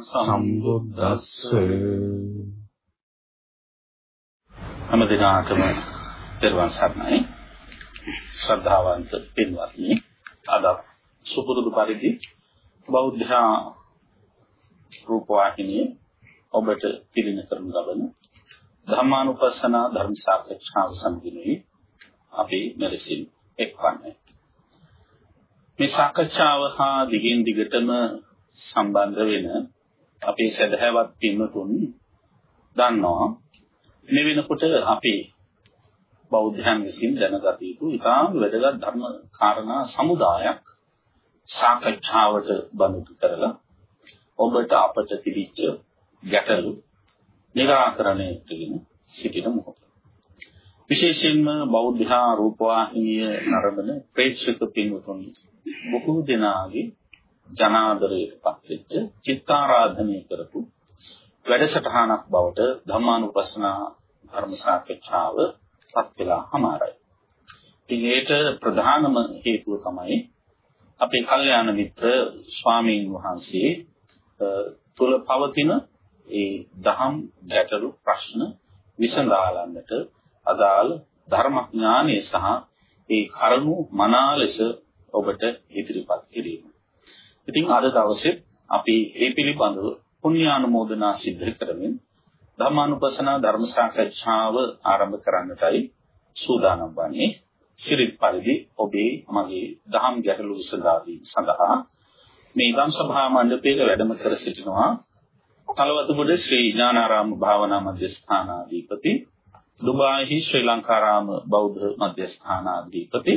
සම්බුද්දස්ස හැම දිනකටම දර්වන් සර්ණයි ශ්‍රද්ධාවන්ත පින්වත්නි අද සුපුරුදු පරිදි බෞද්ධ රූපවාහිනිය ඔබට පිළින කරනු ලබන ධර්මානුපස්සන ධර්ම සාකච්ඡාව සම්පූර්ණයි අපි මෙලෙසින් එක්වන්නේ. මේ සාකච්ඡාව හා දිගින් දිගටම සම්බන්ධ වෙන අපේ සදහැවත් පින්වතුන් දන්නවා මේ වෙනකොට අපි බෞද්ධයන් විසින් දැනගත යුතු ඉතාම වැදගත් ධර්ම කාරණා සමුදායක් සාකච්ඡාවට බඳු කරලා ඔබට අපට තිබිච්ච ගැටලු निराකරණය කිරීම සිටින මොහොත. විශේෂයෙන්ම බෞද්ධ රූපවාහිනිය නරඹන ප්‍රේක්ෂක පින්වතුන් බොහෝ දෙනාගේ ජනාදරයට පත්වෙච්ච චිත්තාරාධනය කරපු වැඩසටහනක් බවට ධම්මානුපස්සනා ධර්ම සාකච්ඡාව පත් වෙලා හමාරයි. ඉතින් ඒට ප්‍රධානම හේතුව තමයි අපේ කල්යාණ මිත්‍ර ස්වාමීන් වහන්සේ තුල පවතින ඒ දහම් ගැටලු ප්‍රශ්න විසඳාලන්නට අදාළ ධර්මඥානය සහ ඒ කරුණු මනා ලෙස ඔබට ඉදිරිපත් කිරීම. ඉතින් අද දවසේ අපි මේ පිළිබඳව පුණ්‍යානුමෝදනා සිද්ධ කරමින් ධර්මානුපස්සන ධර්ම සාකච්ඡාව ආරම්භ කරන්නටයි සූදානම් වන්නේ. සිරිත් පරිදි ඔබේ මගේ දහම් ගැටලු විසඳා දීම සඳහා මේ ධම් සභා මණ්ඩපයේ වැඩම කර සිටිනවා කලවතුගොඩ ශ්‍රී ඥානාරාම භාවනා මධ්‍යස්ථානාධිපති දුබායිහි ශ්‍රී ලංකාරාම බෞද්ධ මධ්‍යස්ථානාධිපති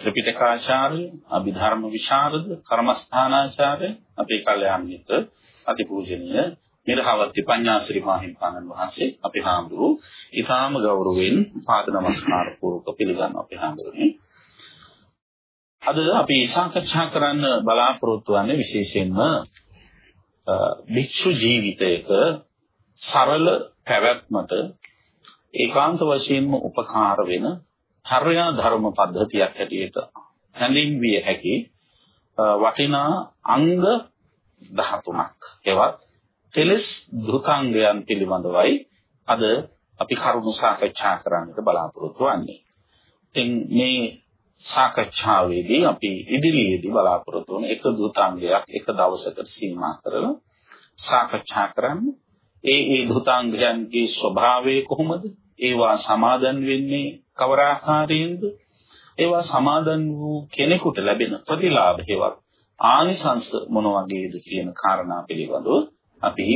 ත්‍රිපිටකාචාර්ය අභිධර්ම විශාරද කර්මස්ථානාචාර්ය අපේ කල්යාණ මිත්‍ර අතිපූජනීය නිර්හවති පඤ්ඤාසිරි මාහිම්පාණන් වහන්සේ අපි හාමුදුරු ඉතාම ගෞරවයෙන් පාද නමස්කාර පූර්වක පිළිගන්න අපි හාමුදුරනේ අද අපි සාකච්ඡා කරන්න බලාපොරොත්තු වෙන්නේ විශේෂයෙන්ම භික්ෂු ජීවිතයක සරල පැවැත්මට ඒකාන්ත වශයෙන්ම උපකාර වෙන චර්යා ධර්ම පද්ධතියක් හැටියට හැඳින්විය හැකි වටිනා අංග 13ක් එවත් තෙලස් ධෘතාංගයන් පිළිබඳවයි අද අපි කරුණු සාකච්ඡා කරන්නට බලාපොරොත්තු වෙන්නේ. ඉතින් මේ සාකච්ඡාවේදී අපි ඉදිරියේදී බලාපොරොත්තු වන එක ධෘතාංගයක් එක දවසකට සීමා කරලා සාකච්ඡා කරන්නේ ඒ ඒ ධුතාංගයන්ගේ ස්වභාවය කොහොමද? ඒවා සමාදන් වෙන්නේ කවර ආකාරයෙන්ද? ඒවා සමාදන් වූ කෙනෙකුට ලැබෙන ප්‍රතිලාභ හේවත් ආනිසංස මොන වගේද කියන කාරණා පිළිබඳව අපි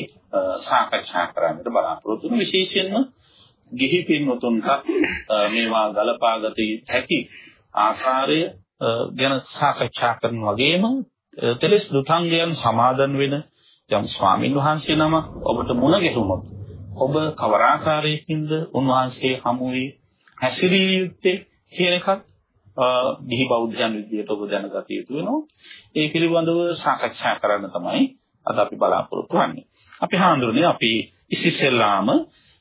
සාකච්ඡා කරන්නට බලාපොරොත්තු වෙන විශේෂයෙන්ම ගිහි පින්වතුන්ට මේවා ගලපාගත හැකි ආකාරය ගැන සාකච්ඡා කරන වගේම තෙලස් දුතාංගයන් සමාදන් වෙන යම් ස්වාමින් වහන්සේ නම ඔබට මුණ ගැහුනොත් ඔබ කවර ආකාරයකින්ද උන්වහන්සේ හමුවේ හැසිරිය යුත්තේ කියන එකත් දිහි බෞද්ධයන් විදියට ඔබ දැනගත යුතු වෙනවා. ඒ පිළිබඳව සාකච්ඡා කරන්න තමයි අද අපි බලාපොරොත්තු වෙන්නේ. අපි හාඳුනන්නේ අපි ඉසිසෙල්ලාම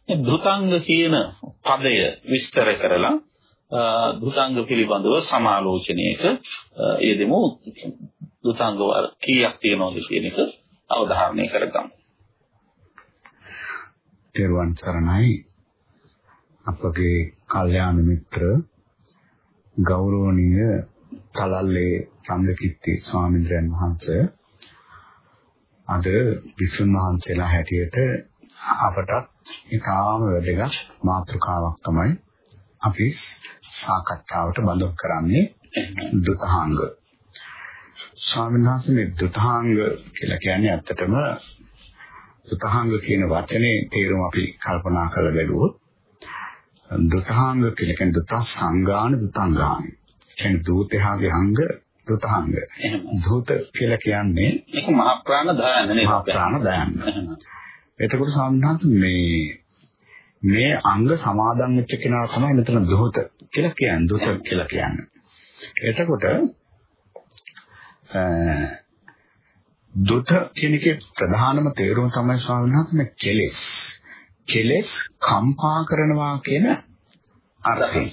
ධුතංග කියන පදය විස්තර කරලා ධුතංග පිළිබඳව සමාලෝචනයක යෙදෙමු. ධුතංග කීයක් තියෙනවද කියන එක අවධාරණය කරගමු. තෙරුවන් සරණයි අපගේ කල්යාණ මිත්‍ර ගෞරවනීය තලල්ලේ චන්දකිත්ති ස්වාමීන් වහන්සේ අද විසුන් වහන්සේලා හැටියට අපට ඉතාම වැදගත් මාතෘකාවක් තමයි අපි සාකච්ඡාවට බඳක් කරන්නේ දුතහාංග. ස්වාමීන් වහන්සේ මේ දුතාංග කියලා කියන්නේ ඇත්තටම දුතාංග කියන වචනේ තේරුම අපි කල්පනා කරලා බැලුවොත් දුතාංග කියලා කියන්නේ දුත සංගාන දුතාංගාන. කියන්නේ දූතයාගේ අංග දුතාංග. දූත කියලා කියන්නේ ඒක මහ ප්‍රාණ දයන්න නේද? මහ ප්‍රාණ දයන්න. එතකොට සාමණේරයන්ස මේ මේ අංග සමාදන් වෙච්ච කෙනා තමයි මෙතන දොහත කියලා කියන්නේ. දොත කියලා කියන්නේ. එතකොට දුත කියන එකේ ප්‍රධානම තේරුම තමයි ස්වාමීන් වහන්සේ මේ කෙලෙස්. කෙලෙස් කම්පා කරනවා කියන අර්ථය.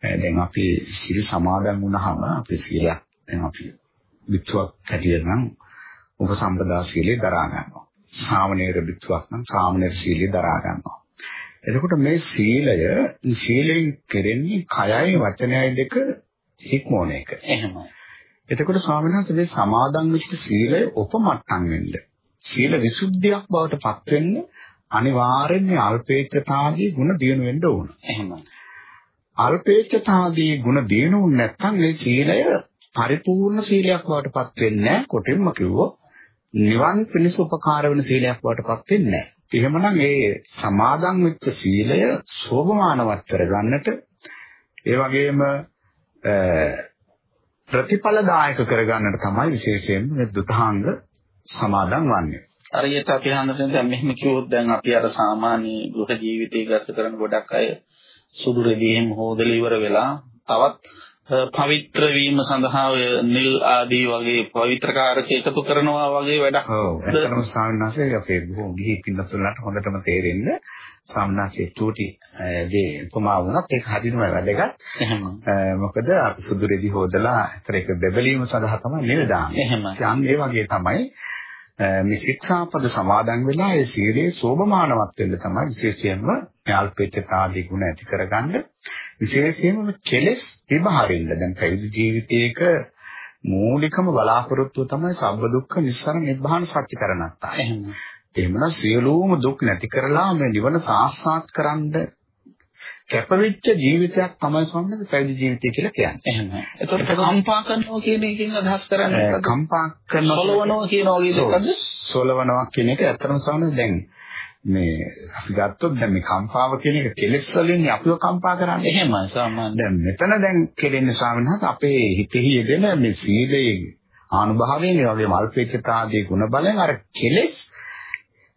දැන් අපි සිල් සමාදන් වුණාම අපි සීලයක් දැන් අපි විත්වක් හැටියට නම් උපසම්පදා සීලය දරා ගන්නවා. සාමණේර විත්වක් නම් සාමණේර සීලය දරා ගන්නවා. එතකොට මේ සීලය සීලෙන් කෙරෙන්නේ කයයි වචනයයි දෙක හික්මෝන එක. එහෙමයි. එතකොට ස්වාමීන් වහන්සේ මේ සමාදන් වෙච්ච සීලය උපමට්ටම් වෙන්න. සීල විසුද්ධියක් බවට පත් වෙන්න අනිවාර්යෙන්ම අල්පේච්ඡතාදී ගුණ දිනු වෙන්න ඕන. එහෙමයි. අල්පේච්ඡතාදී ගුණ දිනු නැත්නම් මේ සීලය පරිපූර්ණ සීලයක් බවට පත් වෙන්නේ නැහැ. කොටින්ම කිව්වොත් නිවන් පිණිස උපකාර වෙන සීලයක් බවට පත් වෙන්නේ නැහැ. එහෙමනම් ඒ සමාදන් වෙච්ච සීලය සෝභමානවත් කරගන්නට ඒ වගේම ප්‍රතිඵලදායක කරගන්නට තමයි විශේෂයෙන්ම මේ දුතාංග සමාදන් වන්නේ. හරියට අපි හඳුනන දැන් මෙහෙම කිව්වොත් දැන් අපි අර සාමාන්‍ය ගෘහ ජීවිතය ගත කරන ගොඩක් අය සුදු රෙදියෙන් හොදලා ඉවර වෙලා තවත් පවිත්‍ර වීම සඳහා නිල් ආදී වගේ පවිත්‍රකාරක එකතු කරනවා වගේ වැඩක්. ඔව්. ඇත්තටම ස්වාමීන් අපේ බොහෝ ගිහි පින්නතුලන්ට හොඳටම තේරෙන්න ස්වාමීන් චූටි දේ උපමා වුණත් ඒක හරියම වැදගත්. එහෙම. මොකද අපි සුදු රෙදි හොදලා අතර ඒක බෙබලීම සඳහා තමයි නිල් දාන්නේ. එහෙම. ඒ වගේ තමයි මේ ශික්ෂාපද සමාදන් වෙලා ඒ සීලේ සෝභමානවත් වෙන්න තමයි විශේෂයෙන්ම ඥාල්පේච්ඡතාදී ගුණ ඇති කරගන්න විශේෂයෙන්ම කෙලෙස් විභාරින්න දැන් පැවිදි ජීවිතයක මූලිකම බලාපොරොත්තුව තමයි සබ්බ දුක්ඛ නිස්සාර නිබ්බාන සත්‍ය කරණත්තා. එහෙම. එහෙමනම් සියලුම දුක් නැති කරලා මේ නිවන සාක්ෂාත් කරන්න කැපවිච්ච ජීවිතයක් තමයි ස්වාමීන් පැවිදි ජීවිතය කියලා කියන්නේ. එහෙම. එතකොට කම්පා කරනවා කියන එකෙන් අදහස් කරන්නේ කම්පා කරනවා සොලවනවා කියන වගේ දෙකක්ද? සොලවනවා කියන එක ඇත්තටම ස්වාමීන් දැන් මේ අපි ගත්තොත් දැන් මේ කම්පාව කියන එක කෙලෙස් වලින් අපිව කම්පා කරන්නේ. එහෙමයි සාමාන්‍ය. දැන් මෙතන දැන් කෙරෙන්නේ ස්වාමීන් අපේ හිතෙහි යෙදෙන මේ සීලයේ ආනුභාවයෙන් ඒ වගේම අල්පේච්ඡතාදී ගුණ බලෙන් අර කෙලෙස්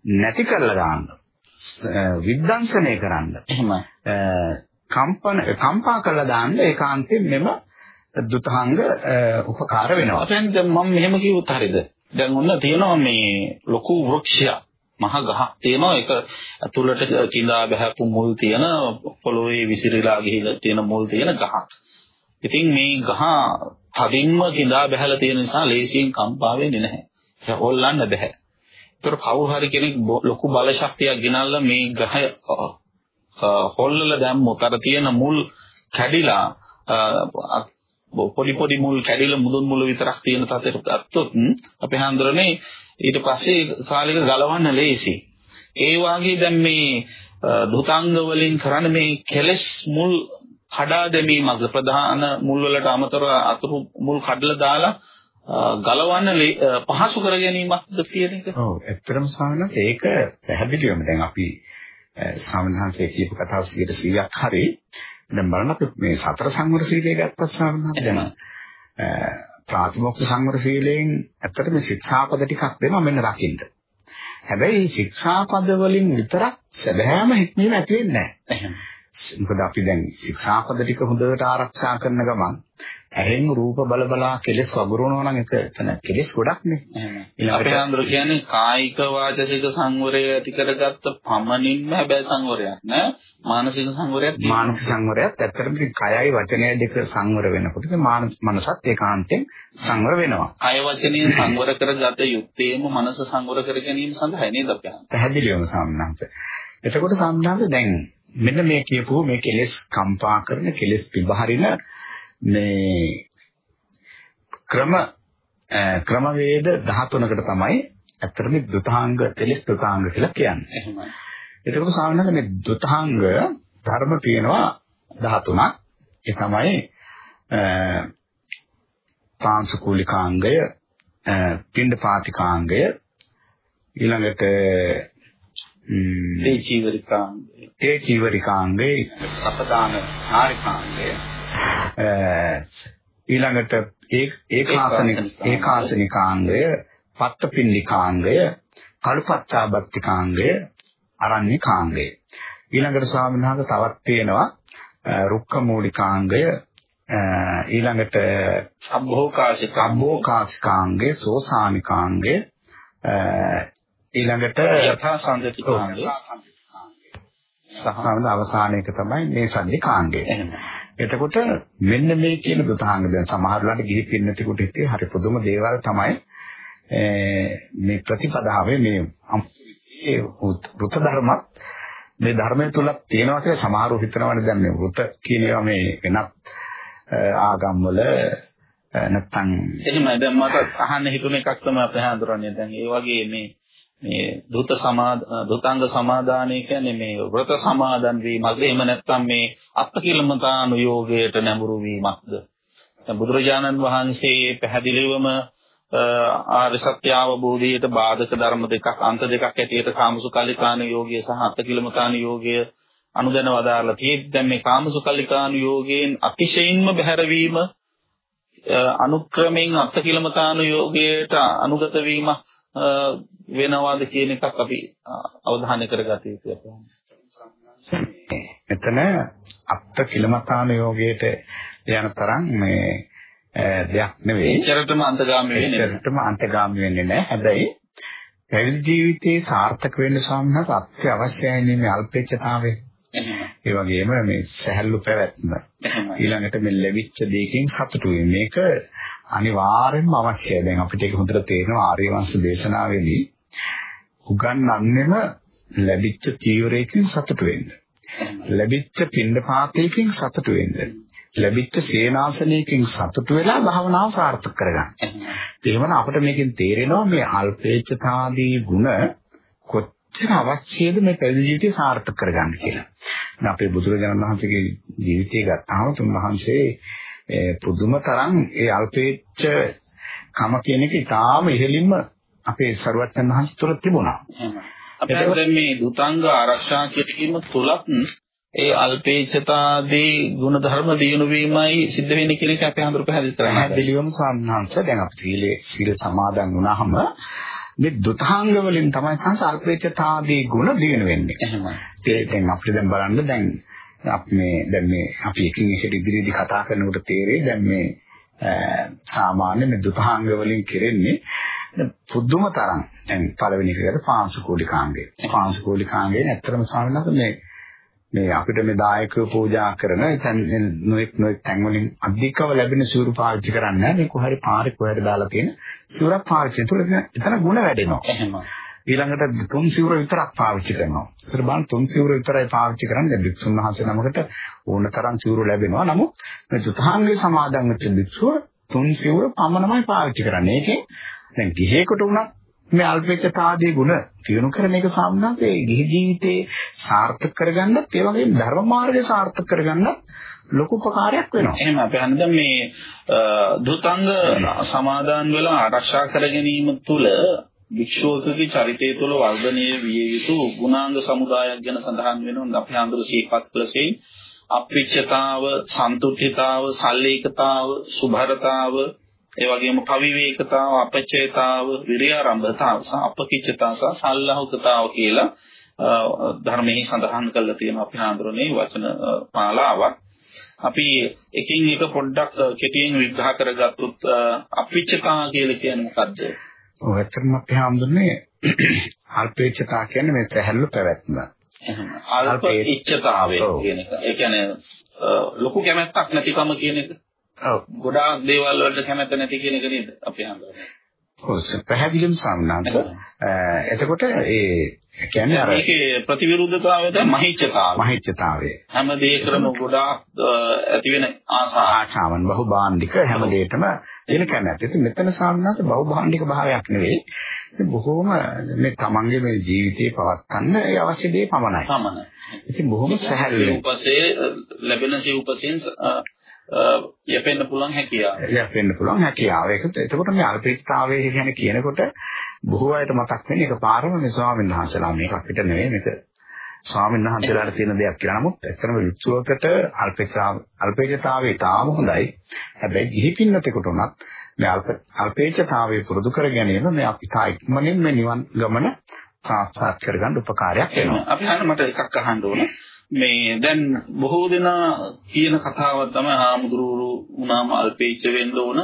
නැති කරලා දාන්න. විද්දංශනය කරන්න. එහෙමයි. කම්පන කම්පා කරලා දාන්න ඒකාන්තයෙන් මෙම දුතහංග උපකාර වෙනවා. දැන් මම මෙහෙම කිව්වොත් හරියද? දැන් ඔන්න තියෙනවා මේ ලොකු වෘක්ෂයක්. මහ ගහක් තියෙනවා ඒක ඇතුළට කිඳා බහැපු මුල් තියෙන පොළොවේ විසිරීලා ගිහිලා තියෙන මුල් තියෙන ගහක්. ඉතින් මේ ගහ තදින්ම කිඳා බහැලා තියෙන නිසා ලේසියෙන් කම්පා වෙන්නේ නැහැ. ඒක හොල්ලන්න බෑ. ඒතර කවුරු හරි කෙනෙක් ලොකු බල ශක්තියක් ගෙනල්ලා මේ ගහ හොල්ලලා දැම්මොත් අර තියෙන මුල් කැඩිලා පොඩි පොඩි මුල් කැඩිලා මුදුන් මුල විතරක් තියෙන තත්ත්වයට ගත්තොත් අපේ හඳුරන්නේ ඊට පස්සේ කාලෙක ගලවන්න ලේසි. ඒ වාගේ දැන් මේ දුතාංග වලින් කරන මේ කෙලස් මුල් කඩා දැමීමක් ප්‍රධාන මුල් වලට අමතරව අතුරු මුල් කඩලා දාලා ගලවන්න පහසු කර ගැනීමක්ද කියන එක. ඔව් ඇත්තටම සාමාන්‍යයෙන් ඒක පැහැදිලිවම දැන් අපි සාමාන්‍යයෙන් කියපු කතාව 100ක් හරි දැන් බලන්න අපි මේ සතර සංවර සීලය ගත්තත් සාමාන්‍යයෙන් ප්‍රාතිමොක්ඛ සංවර සීලයෙන් ඇත්තටම ශික්ෂාපද ටිකක් දෙනවා මෙන්න රකින්න. හැබැයි ශික්ෂාපද වලින් විතරක් සැබෑම හික්මීම ඇති වෙන්නේ නැහැ. මොකද අපි දැන් ශික්ෂාපද ටික හොඳට ආරක්ෂා කරන ගමන් ඇහෙන් රූප බල බලා කෙලස් වගුරුවනවා නම් ඒක එතන කෙලස් ගොඩක්නේ. අපේ අඳුර කියන්නේ කායික වාචසික සංවරය ඇති කරගත්ත පමණින්ම හැබැයි සංවරයක් නෑ. මානසික සංවරයක් මානසික සංවරයක් ඇත්තටම කයයි වචනයයි දෙක සංවර වෙනකොට මනසත් ඒකාන්තයෙන් සංවර වෙනවා. කය වචනය සංවර කරගත යුත්තේම මනස සංවර කර ගැනීම සඳහා නේද අපි? පැහැදිලිවම සම්මානස. එතකොට සම්මානස දැන් මෙන්න මේ කියපුව මේ කෙලෙස් කම්පා කරන කෙලෙස් පිබහරින මේ ක්‍රම ක්‍රමවේද 13කට තමයි ඇත්තටම දුතාංග තෙලස් දුතාංග කියලා කියන්නේ. එහෙමයි. එතකොට සාමාන්‍යයෙන් මේ දුතාංග ධර්ම තියෙනවා 13ක්. ඒ තමයි පාංශුකූලිකාංගය, පිණ්ඩපාතිකාංගය, ඊළඟට ඒ චීවරිකාංගය, ඒ චීවරිකාංගය, සපදාන කාරිකාංගය ඊළඟට ඒකාසනික ඒකාසනිකාංගය. පත්තපින්නිකාංගය කල්පත්තාබත්තිකාංගය අරණ්‍ය කාංගය. ඊළඟට ස්වාමීන් වහන්සේ තවත් තියෙනවා රුක්ක මූලිකාංගය ඊළඟට අභෝකාශිකාංගය අභෝකාශිකාංගය සෝසානිකාංගය ඊළඟට යථා සම්දතිකාංගය සහවන අවසානයක තමයි මේ සම්දිකාංගය. එහෙමයි. එතකොට මෙන්න මේ කියන දුතාංග දැන් සමහරවල්ලාට ගිහි පින්නතිකුට හිතේ හරි පුදුම දේවල් තමයි මේ ප්‍රතිපදාවේ මේ ඒ වෘත ධර්මත් මේ ධර්මයේ තුලක් තියෙනවා කියලා සමහරව හිතනවානේ දැන් මේ වෘත කියන ඒවා මේ වෙනත් ආගම්වල නැත්තම් එහෙමයි දැන් මට අහන්න හිතුන එකක් තමයි අපි හඳුරන්නේ දැන් ඒ වගේ මේ මේ දුත සමාද දුතාංග සමාදානය කියන්නේ මේ වෘත සමාදන් වීමක්ද? එහෙම නැත්නම් මේ අත්කිලමතානුയോഗයට නැඹුරු වීමක්ද? දැන් බුදුරජාණන් වහන්සේ පැහැදිලිවම ආර්ය සත්‍ය අවබෝධයට බාධක ධර්ම දෙකක් අන්ත දෙකක් ඇටියට කාමසුකල්ලිකාන යෝගය සහ අත්කිලමතාන යෝගය අනුදැන වදාarලා තියෙද්දි දැන් මේ කාමසුකල්ලිකාන යෝගයෙන් අතිශයින්ම බැහැරවීම අනුක්‍රමයෙන් අත්කිලමතාන යෝගයට අනුගත වීම වෙනවාද කියන එකක් අපි අවධානය කරගත යුතුයි. මෙතන අත්ත කිලමතාන යෝගයට යන තරම් මේ දෙයක් නෙවෙයි. එච්චරටම අන්තගාමී වෙන්නේ නැහැ. එච්චරටම අන්තගාමී වෙන්නේ නැහැ. හැබැයි පැවිදි ජීවිතේ සාර්ථක වෙන්න සම්මත අත්‍යවශ්‍යයි මේ අල්පේච්ඡතාවය. ඒ වගේම මේ සහැල්ලු පැවැත්ම. ඊළඟට මේ ලැබිච්ච දෙයකින් සතුටු. මේක අනිවාර්යෙන්ම අවශ්‍යයි. දැන් අපිට ඒක හොඳට තේරෙනවා ආර්ය වංශ දේශනාවේදී උගන්වන්නෙම ලැබිච්ච චීවරයකින් සතුටු වෙන්න. ලැබිච්ච පින්ඩපාතයකින් සතුටු වෙන්න. ලැබිච්ච සේනාසනයකින් සතුටු වෙලා භාවනාව සාර්ථක කරගන්න. එහෙමනම් අපිට මේකෙන් තේරෙනවා මේ අල්පේච්ඡතාදී ගුණ කොච්චර අවශ්‍යද මේ පැවිදි ජීවිතය සාර්ථක කරගන්න කියලා. දැන් අපේ බුදුරජාණන් වහන්සේගේ ජීවිතය ගත්තාම තුන්වහන්සේ පුදුම තරම් ඒ අල්පේච්ඡ කම කියන එක ඉතාම ඉහළින්ම අපේ සරුවච්චන් වහන්සේ තුළ තිබුණා. දැන් මේ දුතාංග ආරක්ෂා කිරීම තුලත් ඒ අල්පේච්ඡතාදී ගුණ ධර්ම දිනු වීමයි සිද්ධ වෙන්නේ කියන එක අපි හඳුර පැහැදිලි කරන්නේ. පැහැදිලිවම සම්හංශ දැන් අපි සීලේ සීල සමාදන් වුණාම මේ දුතාංග වලින් තමයි සංස අල්පේච්ඡතාදී ගුණ දිනු වෙන්නේ. එහෙමයි. ඒ දැන් අපිට දැන් බලන්න දැන් අපි මේ දැන් මේ අපි එකින් එකට ඉදිරියේදී කතා කරනකොට තේරෙයි දැන් මේ සාමාන්‍ය මේ දුතාංග වලින් කෙරෙන්නේ පුදුම තරම්. දැන් පළවෙනි එකට පාංශකෝලිකාංගය. පාංශකෝලිකාංගයෙන් ඇත්තටම ස්වාමීන් වහන්සේ මේ මේ අපිට මේ දායකව පූජා කරන එතන නොඑක් නොඑක් තැන් වලින් අධිකව ලැබෙන සිවුරු පාවිච්චි කරන්නේ මේ කොහරි පාරේ කොහෙද දාලා තියෙන සිවුරක් පාවිච්චි කරලා එතන ಗುಣ වැඩෙනවා. එහෙම ඊළඟට තුන් සිවුර විතරක් පාවිච්චි කරනවා. ඉතින් බලන්න තුන් සිවුර විතරයි පාවිච්චි කරන්නේ. බික්ෂුන් වහන්සේ නමකට ඕන තරම් සිවුරු ලැබෙනවා. නමුත් මේ තුතාංගේ සමාදන් වෙච්ච බික්ෂුව තුන් සිවුර පමණමයි පාවිච්චි කරන්නේ. ඒකෙන් දැන් ගිහේකට උනත් මේ අල්පේච්ඡතාදී ගුණ තියුණු කරන එක සාමනාතේ ගිහි ජීවිතේ සාර්ථක කරගන්නත් ඒ වගේම ධර්ම මාර්ගය සාර්ථක කරගන්නත් ලොකු උපකාරයක් වෙනවා. එහෙනම් අපි හඳ මේ දුතංග සමාදාන් වෙලා ආරක්ෂා කර ගැනීම තුළ වික්ෂෝතකී චරිතය තුළ වර්ධනය විය යුතු ගුණාංග සමුදායක් ගැන සඳහන් වෙනවා. අපි හඳුර සීපත් කළසේ අප්‍රිච්ඡතාව, සන්තුෂ්ඨිතාව, සල්ලේකතාව, සුභරතාව ඒ වගේම පවිවේකතාව, අපචේතාව, විරියාරම්භතාව සහ අපකිච්ඡතාව සහ සල්ලාහුකතාව කියලා ධර්මයේ සඳහන් කරලා තියෙනවා අපි හඳුරන්නේ වචන මාලාවක්. අපි එකින් එක පොඩ්ඩක් කෙටියෙන් විග්‍රහ කරගත්තොත් අපිච්ඡතා කියලා කියන්නේ මොකද්ද? ඔව් ඇත්තටම අපි හඳුන්නේ අල්පේච්ඡතා කියන්නේ මේ සැහැල්ලු පැවැත්ම. එහෙනම් අල්ප ඉච්ඡතාවය කියන එක. ඒ කියන්නේ ලොකු කැමැත්තක් නැතිකම කියන එක. ගොඩාක් දේවල් වලට කැමැත්ත නැති කියන එක නේද අපි හඳුනන්නේ. ඔව් පැහැදිලිවම සාමනාන්ත. එතකොට ඒ කියන්නේ අර මේකේ ප්‍රතිවිරුද්ධතාවය තමයි මහිච්ඡතාවය. මහිච්ඡතාවය. හැම දෙයකම ගොඩාක් ඇති වෙන ආසාව. ආශාවන් බහුභාණ්ඩික හැම දෙයකම එන කැමැත්ත. ඉතින් මෙතන සාමනාන්ත බහුභාණ්ඩික භාවයක් නෙවෙයි. බොහෝම මේ තමන්ගේ මේ ජීවිතේ පවත්වන්න ඒ අවශ්‍ය දේ පමණයි. පමණයි. ඉතින් බොහොම සැහැල්ලුවෙන් සිව්පසේ ලැබෙන සිව්පසෙන් යැපෙන්න පුළුවන් හැකියාව. යැපෙන්න පුළුවන් හැකියාව. ඒක එතකොට මේ අල්පේස්තාවයේ කියන කියනකොට බොහෝ අයට මතක් වෙන්නේ එකපාරම මේ ස්වාමීන් වහන්සේලා මේක අපිට නෙවෙයි මේක ස්වාමීන් වහන්සේලාට තියෙන දෙයක් කියලා. නමුත් ඇත්තම විචුවකට අල්පේස්තාව අල්පේජතාවය තාම හොඳයි. හැබැයි ගිහි පින්නතෙකුට උනත් මේ අල්ප අල්පේච්ඡතාවයේ පුරුදු කර ගැනීම මේ අපි තා ඉක්මනින් මේ නිවන් ගමන සාක්ෂාත් කරගන්න උපකාරයක් වෙනවා. අපි අහන්න මට එකක් අහන්න ඕන. මේ දැන් බොහෝ දෙනා කියන කතාවක් තමයි හාමුදුරුවෝ වුණාම අල්පේච්ඡ වෙන්න ඕන.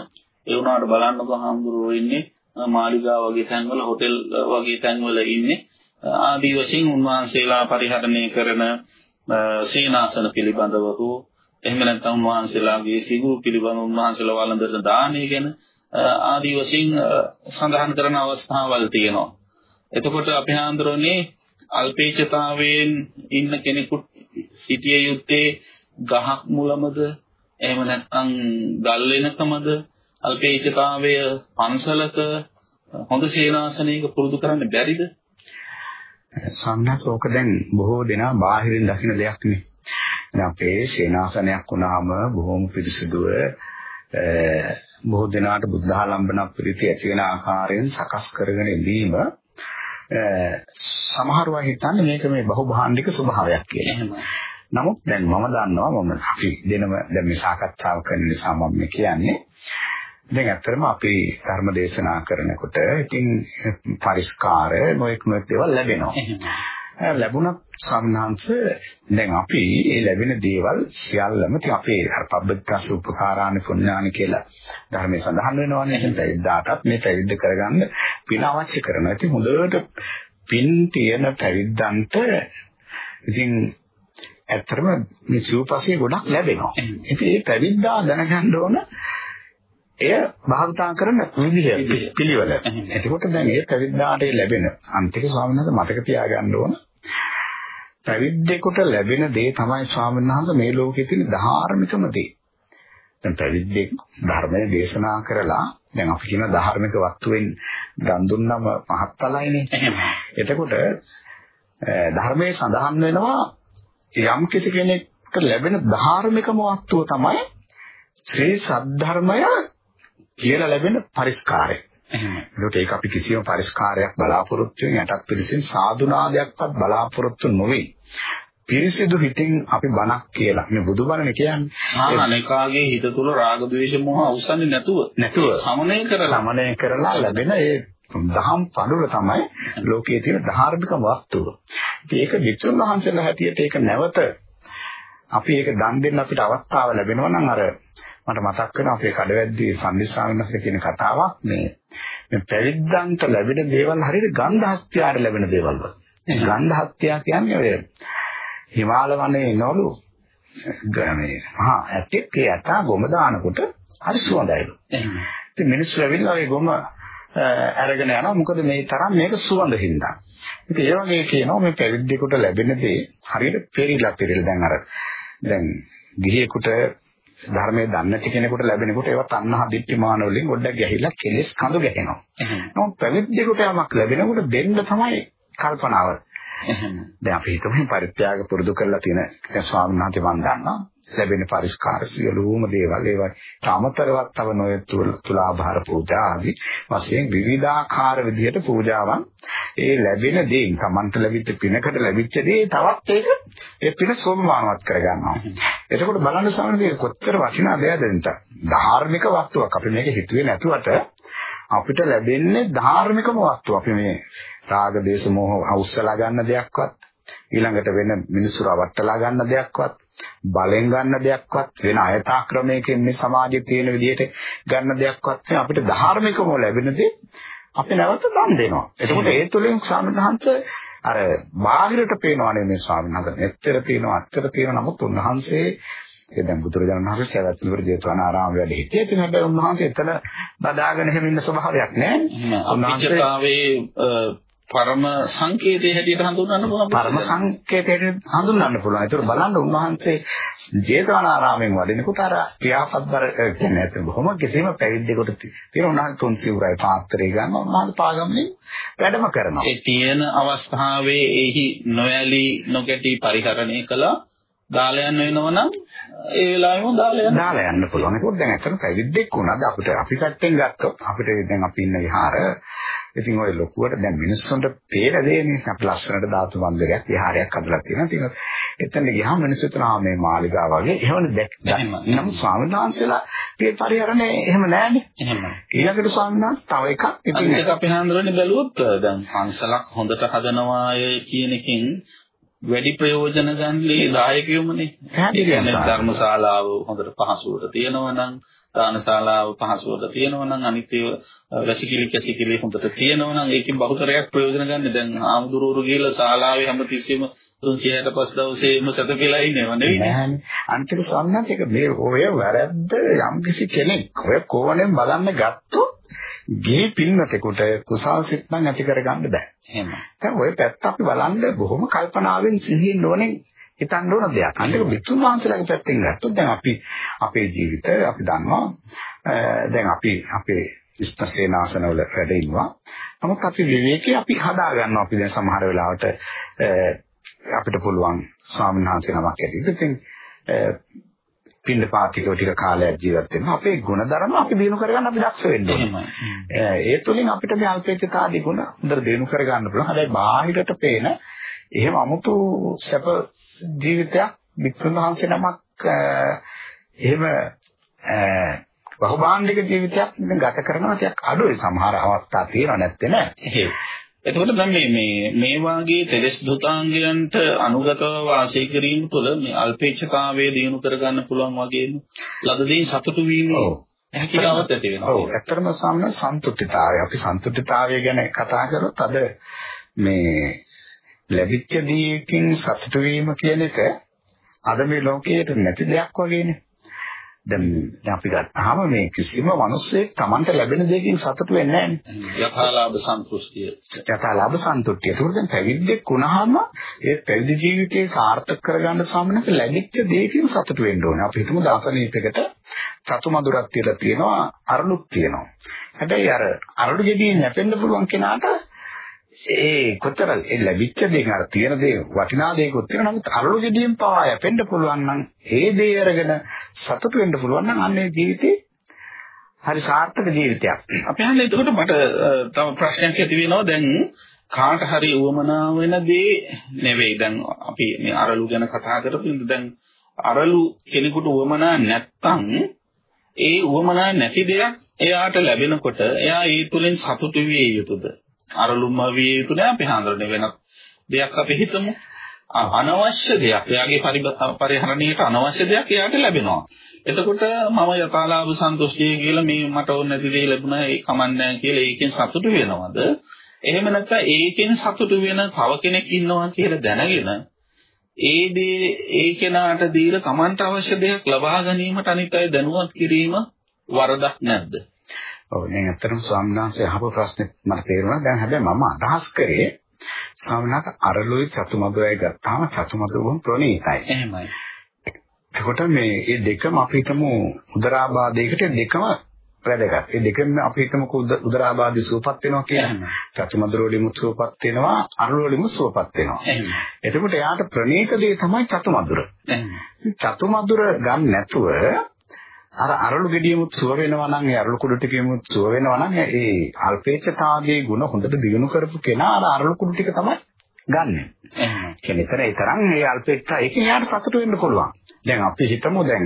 ඒ වුණාට බලන්නකො හාමුදුරුවෝ ඉන්නේ මාලිගා වගේ තැන්වල හොටෙල් වගේ තැන්වල ඉන්නේ. ආදී වශයෙන් උන්වහන්සේලා පරිහරණය කරන සීනාසන පිළිබඳව හෝ එහෙම නැත්නම් උන්වහන්සේලාගේ සිගුරු පිළිබඳ උන්වහන්සේලා වළඳන දානය ගැන ආදී වශයෙන් සඳහන් කරන අවස්ථාවල් තියෙනවා. එතකොට අපි හාමුදුරනේ අල්පේච්ඡතාවයෙන් ඉන්න කෙනෙකුට සිටිය යුත්තේ ගහක් මුලමද එහෙම නැත්නම් ගල් වෙනකමද අල්පේච්ඡතාවය පන්සලක හොඳ සේනාසනයක පුරුදු කරන්න බැරිද? සම්නස් ඕක දැන් බොහෝ දෙනා බාහිරින් දකින්න දෙයක් නේ. දැන් අපේ සේනාසනයක් වුණාම බොහොම පිරිසිදුව බොහෝ දෙනාට බුද්ධාලම්බන ප්‍රීතිය ඇති වෙන ආකාරයෙන් සකස් කරගෙන ඉඳීම සමහරව හිතන්නේ මේක මේ බහුභාණ්ඩික ස්වභාවයක් කියලා. නමුත් දැන් මම දන්නවා මම අපි දෙනම දැන් මේ සාකච්ඡාව කරන නිසා මම කියන්නේ දැන් ඇත්තටම අපි ධර්ම දේශනා කරනකොට ඉතින් පරිස්කාර නොඑක් නොඑක් දේවල් ලැබෙනවා. ලැබුණත් සම්හංශ දැන් අපි මේ ලැබෙන දේවල් සියල්ලම ඉතින් අපේ අර පබ්බත්කස් උපකාරාණ පුණ්‍යාන කියලා ධර්මයේ සඳහන් වෙනවානේ. එහෙනම් පැවිද්දාටත් මේ පැවිද්ද කරගන්න පින අවශ්‍ය කරනවා. ඉතින් හොඳට පින් තියෙන පැවිද්දන්ට ඉතින් ඇත්තටම මේ සිව්පස්සේ ගොඩක් ලැබෙනවා. ඉතින් මේ පැවිද්දා දැනගන්න ඕන එය භාවිතා කරන විදිහ පිළිවෙල. එතකොට දැන් මේ පැවිද්දාට ලැබෙන අන්තික ස්වාමීන් වහන්සේ මතක තියාගන්න ඕන පැවිද්දෙකුට ලැබෙන දේ තමයි ස්වාමීන් වහන්සේ මේ ලෝකයේ තියෙන ධාර්මිකම දේ. දැන් පැවිද්දෙක් ධර්මයේ දේශනා කරලා දැන් අපි කියන ධාර්මික වස්තුවෙන් දන් දුන්නම මහත්ඵලයිනේ. එතකොට ධර්මයේ සඳහන් වෙනවා යම් කිසි කෙනෙක්ට ලැබෙන ධාර්මිකම වස්තුව තමයි ශ්‍රී සද්ධර්මය කියලා ලැබෙන පරිස්කාරය. ඒකට ඒක අපි කිසියම් පරිස්කාරයක් බලාපොරොත්තු වෙන යටත් පිළිසින් සාදුනාදයක්වත් බලාපොරොත්තු නොවේ. පිරිසිදු හිතින් අපි බණක් කියලා මේ බුදුබණනේ කියන්නේ. අනේකාගේ හිත තුල රාග ద్వේෂ මොහ අවසන්නේ නැතුව නැතුව සමනය කරලා සමනය කරලා ලැබෙන ඒ දහම් පඬුර තමයි ලෝකයේ තියෙන ධාර්මික වස්තුව. ඉතින් ඒක වික්ෂුන් වහන්සේලා හැටියට ඒක නැවත අපි ඒක දන් දෙන්න අපිට අවස්ථාව ලැබෙනවා නම් අර මට මතක් වෙනවා අපේ කඩවැද්දේ සම්දිස් ස්වාමීන් වහන්සේ කියන කතාවක් මේ මේ පැවිද්දන්ට ලැබෙන දේවල් හරියට ගන්ධ හත්යාට ලැබෙන දේවල් වල. ගන්ධ හත්යා කියන්නේ ඔය හිමාල වනයේ ඉනවලු ගමේ මහා ඇත්තෙක් ඒ ඇතා ගොම දානකොට හරි සුවඳයිලු. ඉතින් මිනිස්සු ඇවිල්ලා ඒ ගොම අරගෙන යනවා මොකද මේ තරම් මේක සුවඳ හින්දා. ඉතින් ඒ වගේ කියනවා මේ පැවිද්දෙකුට ලැබෙන දේ හරියට පෙරිලා පෙරිලා දැන් අර දැන් ගිහියෙකුට ධර්මයේ දන්නේ නැති කෙනෙකුට ලැබෙනකොට ඒවා තණ්හා දිට්ඨිමාන වලින් ගොඩක් ගැහිලා කෙලෙස් කඳු ගැහෙනවා. නමුත් පැවිද්දෙකුට යමක් ලැබෙනකොට දෙන්න තමයි කල්පනාව. දැන් අපි හිතමු පරිත්‍යාග පුරුදු කරලා තියෙන ස්වාමීන් වහන්සේ මන් දන්නවා. ලැබෙන පරිස්කාර සියලුම දේවල් ඒවා තාමතරවත් තව නොයෙක් තුලාභාර පූජා ආදී වශයෙන් විවිධාකාර විදිහට පූජාවන් ඒ ලැබෙන දේන් Tamanට ලැබිච්ච පිනකට ලැබිච්ච දේ තවත් ඒක ඒ පින සෝමමානවත් කරගන්නවා. එතකොට බලන්න සමහරවිට කොච්චර වටිනා දෙයක්ද එතන. ධාර්මික වස්තුවක් අපි මේක හිතුවේ නැතුවට අපිට ලැබෙන්නේ ධාර්මිකම වස්තුව. අපි මේ රාග දේශ මොහ අවුස්සලා ගන්න දෙයක්වත් ඊළඟට වෙන මිනිස්සු රවට්ටලා ගන්න දෙයක්වත් බලෙන් ගන්න දෙයක්වත් වෙන අයථාක්‍රමයකින් මේ සමාජයේ තියෙන විදිහට ගන්න දෙයක්වත් අපිට ධාර්මිකව ලැබෙනදී අපි නැවත දන් දෙනවා. එතකොට ඒ තුලින් ස්වාමීන් අර බාහිරට පේනවනේ මේ ස්වාමීන් වහන්සේ මෙච්චර තියෙනවා අච්චර තියෙනවා නමුත් උන්වහන්සේ ඒ දැන් බුදුරජාණන් වහන්සේ සවැත්නුවර ජේතවනාරාම වැඩ හිටියේ. ඉතින් හැබැයි උන්වහන්සේ එතන බදාගෙන එහෙම ඉන්න ස්වභාවයක් නැහැ. උන්වහන්සේ පරම සංකේතයේ හැටියට හඳුන්වන්න පුළුවන්. පරම සංකේතයේ හඳුන්වන්න පුළුවන්. ඒතර බලන්න උන්වහන්සේ ජේතවනාරාමයෙන් වඩිනකොට අර ක්‍රියාපද්දර කියන්නේ නැත්නම් බොහොම කිසිම පැවිද්දෙකුට තියෙන උන්වහන්සේ තුන් සිවුරයි පාත්‍රය ගන්නවා උන්වහන්සේ පාගම්නේ වැඩම කරනවා. ඒ තියෙන අවස්ථාවේ එහි නොයලි නොකැටි පරිහරණය කළා දාලා යන්න වෙනවනම් ඒ වෙලාවෙම දාලා යන්න. දාලා යන්න පුළුවන්. ඒකෝත් දැන් ඇත්තට පැවිද්දෙක් වුණාද අපිට අපි පැත්තෙන් ගත්තොත් අපිට දැන් අපි ඉන්න විහාර ඉතින් ඔය ලොකුවට දැන් මිනිස්සුන්ට පේන දේනේ අපි ලස්සනට ධාතු මන්දිරයක් විහාරයක් හදලා තියෙනවා. ඉතින් එතන ගියාම මිනිස්සු හිතනවා මේ මාලිගාව වගේ එහෙමනේ දැක්ක. නම් ස්වාමීන් වහන්සේලා මේ පරිහරණය එහෙම නැහැනේ. එහෙම. ඊළඟට ස්වාමීන් වහන්සේ තව එකක් ඉතින් ඒක අපි හඳුනන්නේ බැලුවොත් දැන් පන්සලක් හොඳට හදනවා කියන එකෙන් වැඩි ප්‍රයෝජන ගන්නේ දායකයෝමනේ. පැහැදිලිවම ධර්මශාලාව හොඳට පහසුවට තියෙනවා නම් දානශාලාව පහසුවට තියෙනවා නම් අනිත් ඒවා වැසිකිලි කැසිකිලි හොඳට තියෙනවා නම් ඒකෙන් බහුතරයක් ප්‍රයෝජන ගන්න. දැන් ආමුදුරෝරු ගිහලා ශාලාවේ හැමතිස්සෙම 365 දවසේම සැතපෙලා ඉන්නව නෙවෙයි. අන්තිම සම්මත එක මේ ඔය වැරද්ද යම්කිසි කෙනෙක් ඔය කෝණයෙන් බලන්න ගත්තොත් ගේ පින්නතෙකුට කුසල් සිත් නම් ඇති කරගන්න බෑ. එහෙම. දැන් ඔය පැත්ත අපි බලන්න බොහොම කල්පනාවෙන් සිහින් ඕනේ හිතන්න ඕන දෙයක්. අනික බිතුන් වහන්සේලාගේ පැත්තෙන් ගත්තොත් දැන් අපි අපේ ජීවිතය අපි දන්නවා දැන් අපි අපේ ස්ථසේනාසනවල වැඩ ඉන්නවා. නමුත් අපි විවේකී අපි හදා ගන්නවා අපි දැන් සමහර වෙලාවට අපිට පුළුවන් ස්වාමීන් වහන්සේ නමක් ඇටියෙද ඉතින් පින්න පාතිකව ටික කාලයක් ජීවත් වෙනවා. අපේ ಗುಣධර්ම අපි දිනු කරගන්න අපි දක්ෂ වෙන්න ඕනේ. ඒ තුලින් අපිට මේ අල්පේක්ෂතාදී ගුණ හොඳට දිනු කරගන්න පුළුවන්. හැබැයි බාහිරට පේන එහෙම 아무තු සැප ජීවිතයක් වික්ෂුන් වහන්සේ නමක් එහෙම බහුභාණ්ඩික ජීවිතයක් ගත කරනවා ටිකක් අඩුයි සමහර අවස්ථා තියෙනවා නැත්තේ නෑ. එතකොට දැන් මේ මේ මේ වාගේ තෙලස් දුතාංගයන්ට අනුගතව වාසය කිරීම තුළ මේ අල්පේච්ඡතාවය දිනු කරගන්න පුළුවන් වගේම ලදදී සතුටු වීම හැකියාවත් ඇති වෙනවා. ඔව්. ඇත්තටම සාමන සන්තුෂ්ඨිතාවය. අපි සන්තුෂ්ඨිතාවය ගැන කතා කරොත් අද මේ ලැබිච්ච දේකින් සතුටු වීම කියන එක අද මේ ලෝකයේ නැති දෙයක් වගේනේ. දැන් අපි ගත්තාම මේ කිසිම මිනිස්සෙක් Tamanට ලැබෙන දෙයකින් සතුටු වෙන්නේ නැහැ. යථාලාභ සන්තුෂ්ටිය. යථාලාභ සන්තුෂ්ටිය. ඒකෝට දැන් පැවිද්දෙක් වුණාම ඒ පැවිදි ජීවිතේ සාර්ථක කරගන්න සාමනක ලැබිච්ච දෙයකින් සතුටු වෙන්න ඕනේ. අපි හිතමු දාසනීපයකට චතුමදුරක් තියලා තියෙනවා, අරලුක් තියෙනවා. හැබැයි අර අරලු ගෙඩියෙන් නැපෙන්න පුළුවන් කෙනාට ඒ කොතර ඒ ලැබිච්ච දේ අර තියෙන දේ වටිනා දේකුත් තියෙනවා නමුත් අරලු ගෙඩියෙන් පවා යැපෙන්න පුළුවන් නම් ඒ දේ අරගෙන සතුට වෙන්න පුළුවන් නම් අන්නේ ජීවිතේ හරි සාර්ථක ජීවිතයක්. අපි හන්නේ එතකොට මට තව ප්‍රශ්නයක් ඇති වෙනවා දැන් කාට හරි උවමනා වෙන දේ නෙවෙයි දැන් අපි මේ අරලු ගැන කතා කරපු ඉඳ දැන් අරලු කෙනෙකුට උවමනා නැත්තම් ඒ උවමනා නැති දෙයක් එයාට ලැබෙනකොට එයා ඒ තුලින් සතුටු විය යුතුද? අරලුම විය යුතු නෑ. අපි හඳුනන වෙන දෙයක් අපි හිතමු. අනවශ්‍ය දෙයක්. එයාගේ පරිහරණයට අනවශ්‍ය දෙයක් එයාට ලැබෙනවා. එතකොට මම යථාලාභ සන්තුෂ්ටිය කියලා මේ මට ඕන නැති දේ ලැබුණා ඒ කමන්නේ කියලා ඒකෙන් සතුටු වෙනවද? එහෙම නැත්නම් ඒකෙන් සතුටු වෙන තව කෙනෙක් ඉන්නවා කියලා දැනගෙන ඒ දේ ඒ කෙනාට දීලා Tamanට අවශ්‍ය දෙයක් ලබා ගැනීමට අනිත් අය දැනුවත් කිරීම වරදක් නැද්ද? ඔව් දැන් ඇත්තටම ස්වාමීන් වහන්සේ අහපු ප්‍රශ්නේ මට තේරුණා. දැන් හැබැයි මම අදහස් කරේ ස්වාමීන් වහන්සේ අරලෝයි චතුමදුරයි ගත්තාම චතුමදුරුම ප්‍රණීතයි. එහෙමයි. එතකොට මේ මේ දෙකම අපි හිතමු උදරාබාධයකට දෙකම වැදගත්. ඒ දෙකම අපි හිතමු උදරාබාධි සුවපත් වෙනවා කියලා. චතුමදුරෝලිමු සුවපත් වෙනවා, අරලෝලිමු සුවපත් වෙනවා. එතකොට එයාට ප්‍රණීත දේ තමයි චතුමදුර. චතුමදුර ගන්න නැතුව අර අරලු ගෙඩියමුත් සුව වෙනවා නම් ඒ අරලු කුඩු ටිකෙමුත් සුව වෙනවා නම් ඒ අල්පේච්ඡතාවයේ ಗುಣ හොඳට දිනු කරපු කෙනා අර අරලු කුඩු ටික තමයි ගන්නෙ. එහෙනම් කෙනෙක්තර ඒ තරම් ඒ අල්පේච්ඡා ඒකෙන් යාට සතුට වෙන්න පුළුවන්. දැන් අපි හිතමු දැන්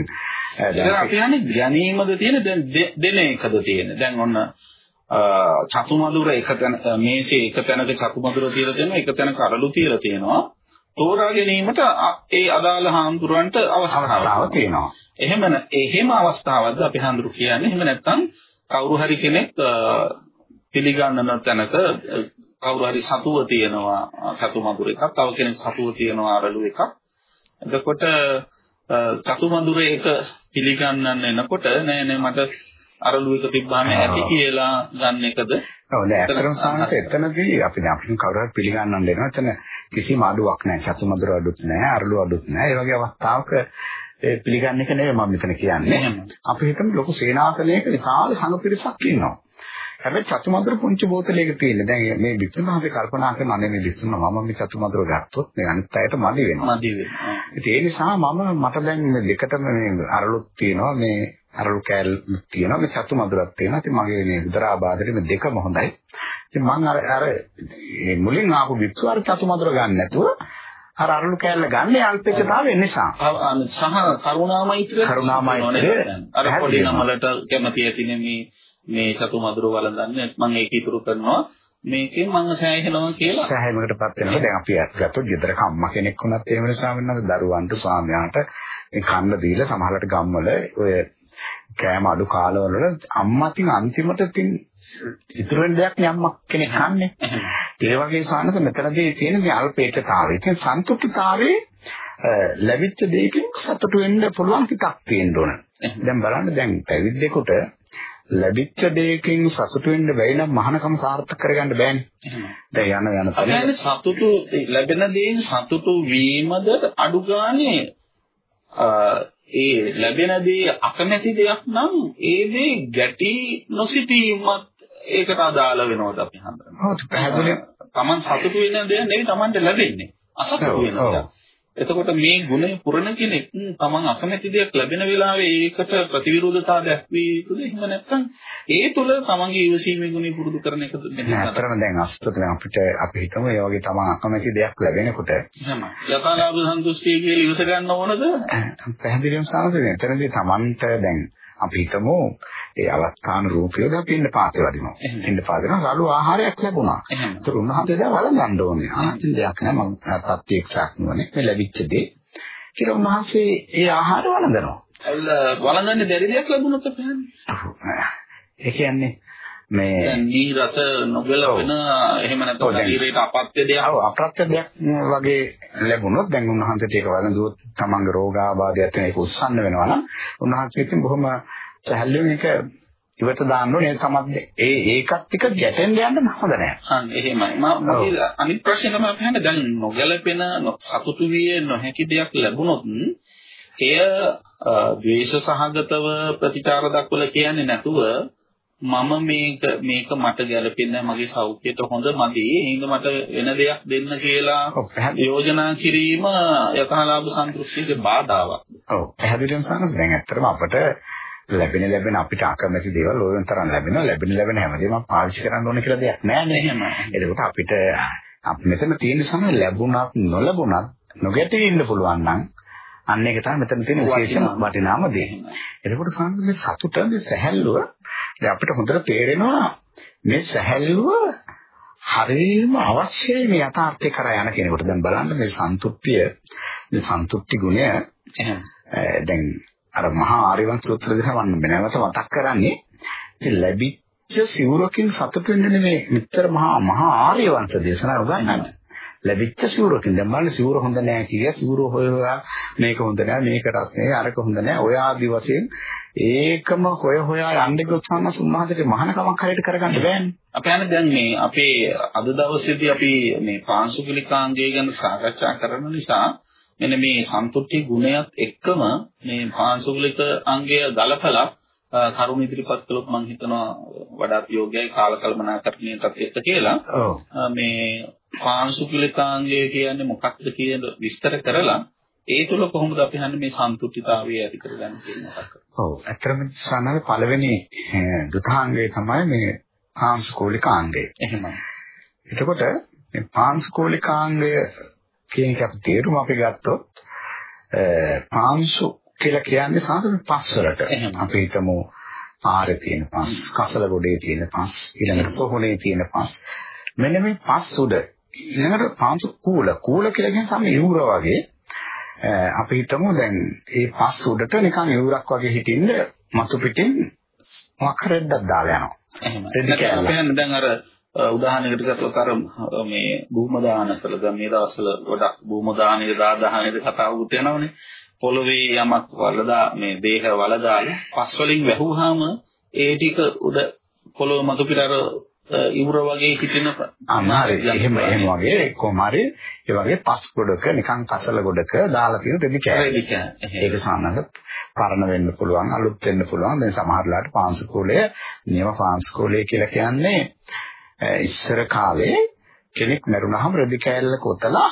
දැන් අපි යන්නේ ගැනීමද තියෙන දැන් දෙන එකද තියෙන. දැන් ඔන්න චතුමදුර එක තැන මේසේ එක තැනක චතුමදුර තියලා තියෙනවා එක තැනක අරලු තියලා තියෙනවා. තෝරා ගැනීමට ඒ අදාළ හාමුදුරන්ට අවස්ථාවක් තියෙනවා. එහෙම එහෙම අවස්ථාවක්ද අපි හඳුරු කියන්නේ. එහෙම නැත්නම් කවුරු හරි කෙනෙක් පිළිගන්නන තැනක කවුරු හරි සතුව තියනවා සතු මඳුර එකක්, තව කෙනෙක් සතුව තියනවා අරළු එකක්. එතකොට සතු මඳුර එක පිළිගන්නන්න එනකොට නෑ නෑ මට අරලුවක තිබ්බාම ඇති කියලා ගන්න එකද? ඔව් නෑ අතරම සානත එතනදී අපි දැන් අපි කවුරුහරි පිළිගන්නන්න දෙනවා. එතන කිසිම අඩුවක් නෑ. සතුමදුර අඩුත් නෑ අරලුව අඩුත් නෑ. ඒ වගේ අවස්ථාවක පිළිගන්න එක නෙවෙයි මම මෙතන කියන්නේ. අපි හිතමු ලොකු සේනාසනයක විශාල සංඝ පිරිසක් ඉන්නවා. හැබැයි චතුමදුර පුංචි බෝතලයක තියෙන. දැන් මේ වික්‍රමහාමි කල්පනා කරනවා නේ මේ වික්‍රම මම මේ චතුමදුර ගත්තොත් මේ අනිත් අයට මදි වෙනවා. මදි වෙනවා. ඒ නිසා මම මට දැන් මේ දෙකටම මේ අරලුත් තියෙනවා මේ අරලු කෑල්ල තියෙනවා මේ සතු මధుරක් තියෙනවා. ඉතින් මගේ මේ උදරාබාධෙට මේ දෙකම හොඳයි. ඉතින් මම අර අර මුලින් ආපු වික්ෂු අර සතු මధుර ගන්න නැතුව අර අරලු කෑල්ල ගන්න අල්පේච්ඡතාවය නිසා. සහ කරුණාමෛත්‍රිය කරුණාමෛත්‍රිය අර පොඩි නමලට කැමති ඇතිනේ මේ මේ සතු මధుර වළඳන්නේ. මම ඒක ඉතුරු කරනවා. මේකෙන් මම සෑහෙනවා කියලා. සෑහීමකටපත් වෙනවා. දැන් අපි ගත්තොත් ගෙදරක අම්මා කෙනෙක් වුණත් එහෙම නිසා වෙනවද දරුවන්ට ස්වාමියාට කන්න දීලා සමහරවිට ගම්වල ඔය කෑම අඩු කාලවල අම්මා තින් අන්තිමට තින් ඉතුරු වෙන දෙයක් නේ අම්මා කෙනෙක් කන්නේ. ඒ වගේ සානස මෙතනදී තියෙන මේ අල්පේච්ඡතාවය. ඉතින් සන්තුෂ්ඨතාවයේ ලැබිච්ච දෙයකින් සතුටු වෙන්න පුළුවන් ටිකක් තියෙන්න ඕන. දැන් බලන්න දැන් පැවිද්දෙකුට ලැබිච්ච දෙයකින් සතුටු වෙන්න බැයි නම් මහානකම සාර්ථක කරගන්න බෑනේ. දැන් යන යන තැන සතුටු ලැබෙන දේෙන් සතුටු වීමද අඩු ගානේ ඒ ලැබෙන දේ අකමැති දෙයක් නම් ඒ දේ ගැටි නොසිටීමත් ඒකට අදාළ වෙනවද අපි හඳුනනවා. ඔව් පැහැදිලි. Taman සතුටු වෙන දේ නෙවෙයි Tamanට ලැබෙන්නේ. අසතුටු වෙන දේ. එතකොට මේ ගුණය පුරණ කෙනෙක් තමන් අකමැති දෙයක් ලැබෙන වෙලාවේ ඒකට ප්‍රතිවිරෝධතා දැක්විය යුතුද එහෙම නැත්නම් ඒ තුල තමන්ගේ ඉවසීමේ ගුණය පුරුදු කරන එකද නෑ අතරම දැන් අස්තත අපිට අපි හිතමු ඒ වගේ තමන් අකමැති දෙයක් ලැබෙනකොට එහෙම යථාලාභ සන්තුෂ්ටිය කියලා ඉවස ගන්න ඕනද පැහැදිලිවම සාමතේ එතනදී තමන්ට දැන් අපි හිතමු ඒ අවස්ථාන රූපය දකින්න පාතේ වදිනවා. ඉන්න පාදේන රළු ආහාරයක් ලැබුණා. ඒතර උන්වහන්සේ දැන් වළඳන්න ඕනේ. අනන්ත දෙයක් නෑ මම ප්‍රත්‍යක්ෂයක් නුවනේ මේ ලැබිච්ච දේ. කියලා උන්වහන්සේ ඒ ආහාර වළඳනවා. වළඳන්නේ බැරි දෙයක් ලැබුණොත් අපහන්නේ. ඒ කියන්නේ මේ දැන් දී රස නොගලවෙන එහෙම නැත්නම් ශරීරයට අපත්‍ය දෙයක්? ඔව් අප්‍රත්‍ය දෙයක් වගේ ලැබුණොත් දැන් උන්වහන්සේට ඒක වළඳුවොත් තමන්ගේ රෝගාබාධයක් තියෙන ඒක උස්සන්න වෙනවා නම් උන්වහන්සේ ඉතින් බොහොම සැහැල්ලුවෙන් ඒක ඉවත දාන්න ඕනේ. තමයි ඒ ඒකත් එක්ක ගැටෙන්න යන්න හොඳ නැහැ. අන්න එහෙමයි. මම අනිත් ප්‍රශ්නේ තමයි අපහන්න දැන් නොගැලපෙන සතුටු විය නොහැකි දෙයක් ලැබුණොත් එය ද්වේෂ සහගතව ප්‍රතිචාර දක්වලා කියන්නේ නැතුව මම මේක මේක මට ගැළපෙන්නේ මගේ සෞඛ්‍යයට හොඳ මදි. එහෙනම් මට වෙන දෙයක් දෙන්න කියලා යෝජනා කිරීම යථාලාභ සන්තුෂ්ටියේ බාධාවක්. ඔව් පැහැදිලිවම සනස් දැන් ඇත්තටම අපට ලැබෙන ලැබෙන අපිට අකමැති දේවල් ඕන තරම් ලැබෙනවා. ලැබෙන ලැබෙන හැමදේම පාවිච්චි කරන්න ඕන කියලා දෙයක් නැහැ නේ. එහෙම. එතකොට අපිට මෙතන තියෙන සමය ලැබුණත් නොලැබුණත් නොගැටී ඉන්න පුළුවන් නම් අන්න ඒක තමයි මෙතන තියෙන විශේෂම වටිනාම දේ. එතකොට සාමාන්‍ය සතුට සැහැල්ලුව දැන් අපිට හොඳට තේරෙනවා මේ සැහැල්ලුව හරියම අවශ්‍යයි මේ යථාර්ථය කරා යන කෙනෙකුට. දැන් බලන්න මේ සන්තුට්ඨිය මේ සන්තුට්ටි ගුණය දැන් අර මහා ආර්යවංශ සූත්‍ර දෙක මම නැවත මතක් කරන්නේ ඉතින් ලැබිච්ච සිවුරකින් සතුටු වෙන්න නෙමෙයි මෙතර මහා මහා ආර්යවංශ දේශනා උගන්වන්නේ. ලැබිච්ච සිවුරකින් දැන් බලන්න සිවුර හොඳ නැහැ කිය සිවුර හොය හොයා මේක හොඳ නැහැ මේක රස්නේ අරක හොඳ නැහැ ඔය ආදි වශයෙන් ඒකම හොය හොයා යන්න ගියොත් සම්මස් උන්වහන්සේගේ මහානකමක් හරියට කරගන්න බෑනේ අපි යන්නේ දැන් මේ අපේ අද දවසේදී අපි මේ පාංශුකුලිකාංගය ගැන සාකච්ඡා කරන නිසා මෙන්න මේ සන්තුට්ටි ගුණයත් එක්කම මේ පාංශුකුලික අංගය ගලපලා කරුණ ඉදිරිපත් කළොත් මම හිතනවා වඩාත් යෝග්‍යයි කාලකල්පනාකරණයටත් එක්ක කියලා. මේ පාංශුකුලිකාංගය කියන්නේ මොකක්ද කියන විස්තර කරලා ඒ තුල කොහොමද අපි හන්නේ මේ සන්තුෂ්ටිතාවය ඇති කරගන්නේ කියන එකක්. ඔව්. ඇත්තටම සාමාන්‍ය පළවෙනි දුතාංගය තමයි මේ පාංශුකුලිකාංගය. එහෙමයි. එතකොට මේ පාංශුකුලිකාංගය කියන එක අපි තේරුම අපි ගත්තොත් පාංශු කියලා කියන්නේ සාමාන්‍ය පස් වලට. අපි හිතමු පාරේ තියෙන පස්, කසල ගොඩේ තියෙන පස්, ඊළඟට සොහොනේ තියෙන පස්. මෙන්න මේ පස් උඩ ඊළඟට පාංශු කූල. කූල කියලා කියන්නේ සම ඉවුර වගේ. අපි හිතමු දැන් මේ පස් උඩට නිකන් ඉවුරක් වගේ හිටින්න මතු පිටින් මොකක් හරි දෙයක් දාලා යනවා. එහෙම. අපි දැන් අර උදාහරණයකට ගත්තොත් අර මේ භූම දාන කළ දැන් මේ දවස්වල ගොඩක් භූම දානයේ දාදාහනේ කතාවකුත් යනවනේ. පොළවේ යමක් වලදා මේ දේහ වලදාලා පස් වලින් වැහුවාම ඒ ටික උඩ පොළොව මතු පිට අර ඉවුර වගේ හිටින අමාරු එහෙම එහෙම වගේ කොහොම හරි ඒ වගේ පස් ගොඩක නිකන් කසල ගොඩක දාලා තියෙන රෙදි කෑලි ඒක සාමාන්‍ය පරණ වෙන්න පුළුවන් අලුත් වෙන්න පුළුවන්. දැන් සමහරලාට පාංශකෝලය නියම පාංශකෝලය කියලා කියන්නේ ඉස්සර කාලේ කෙනෙක් මරුණාම රෙදි කෑල්ල කොතලා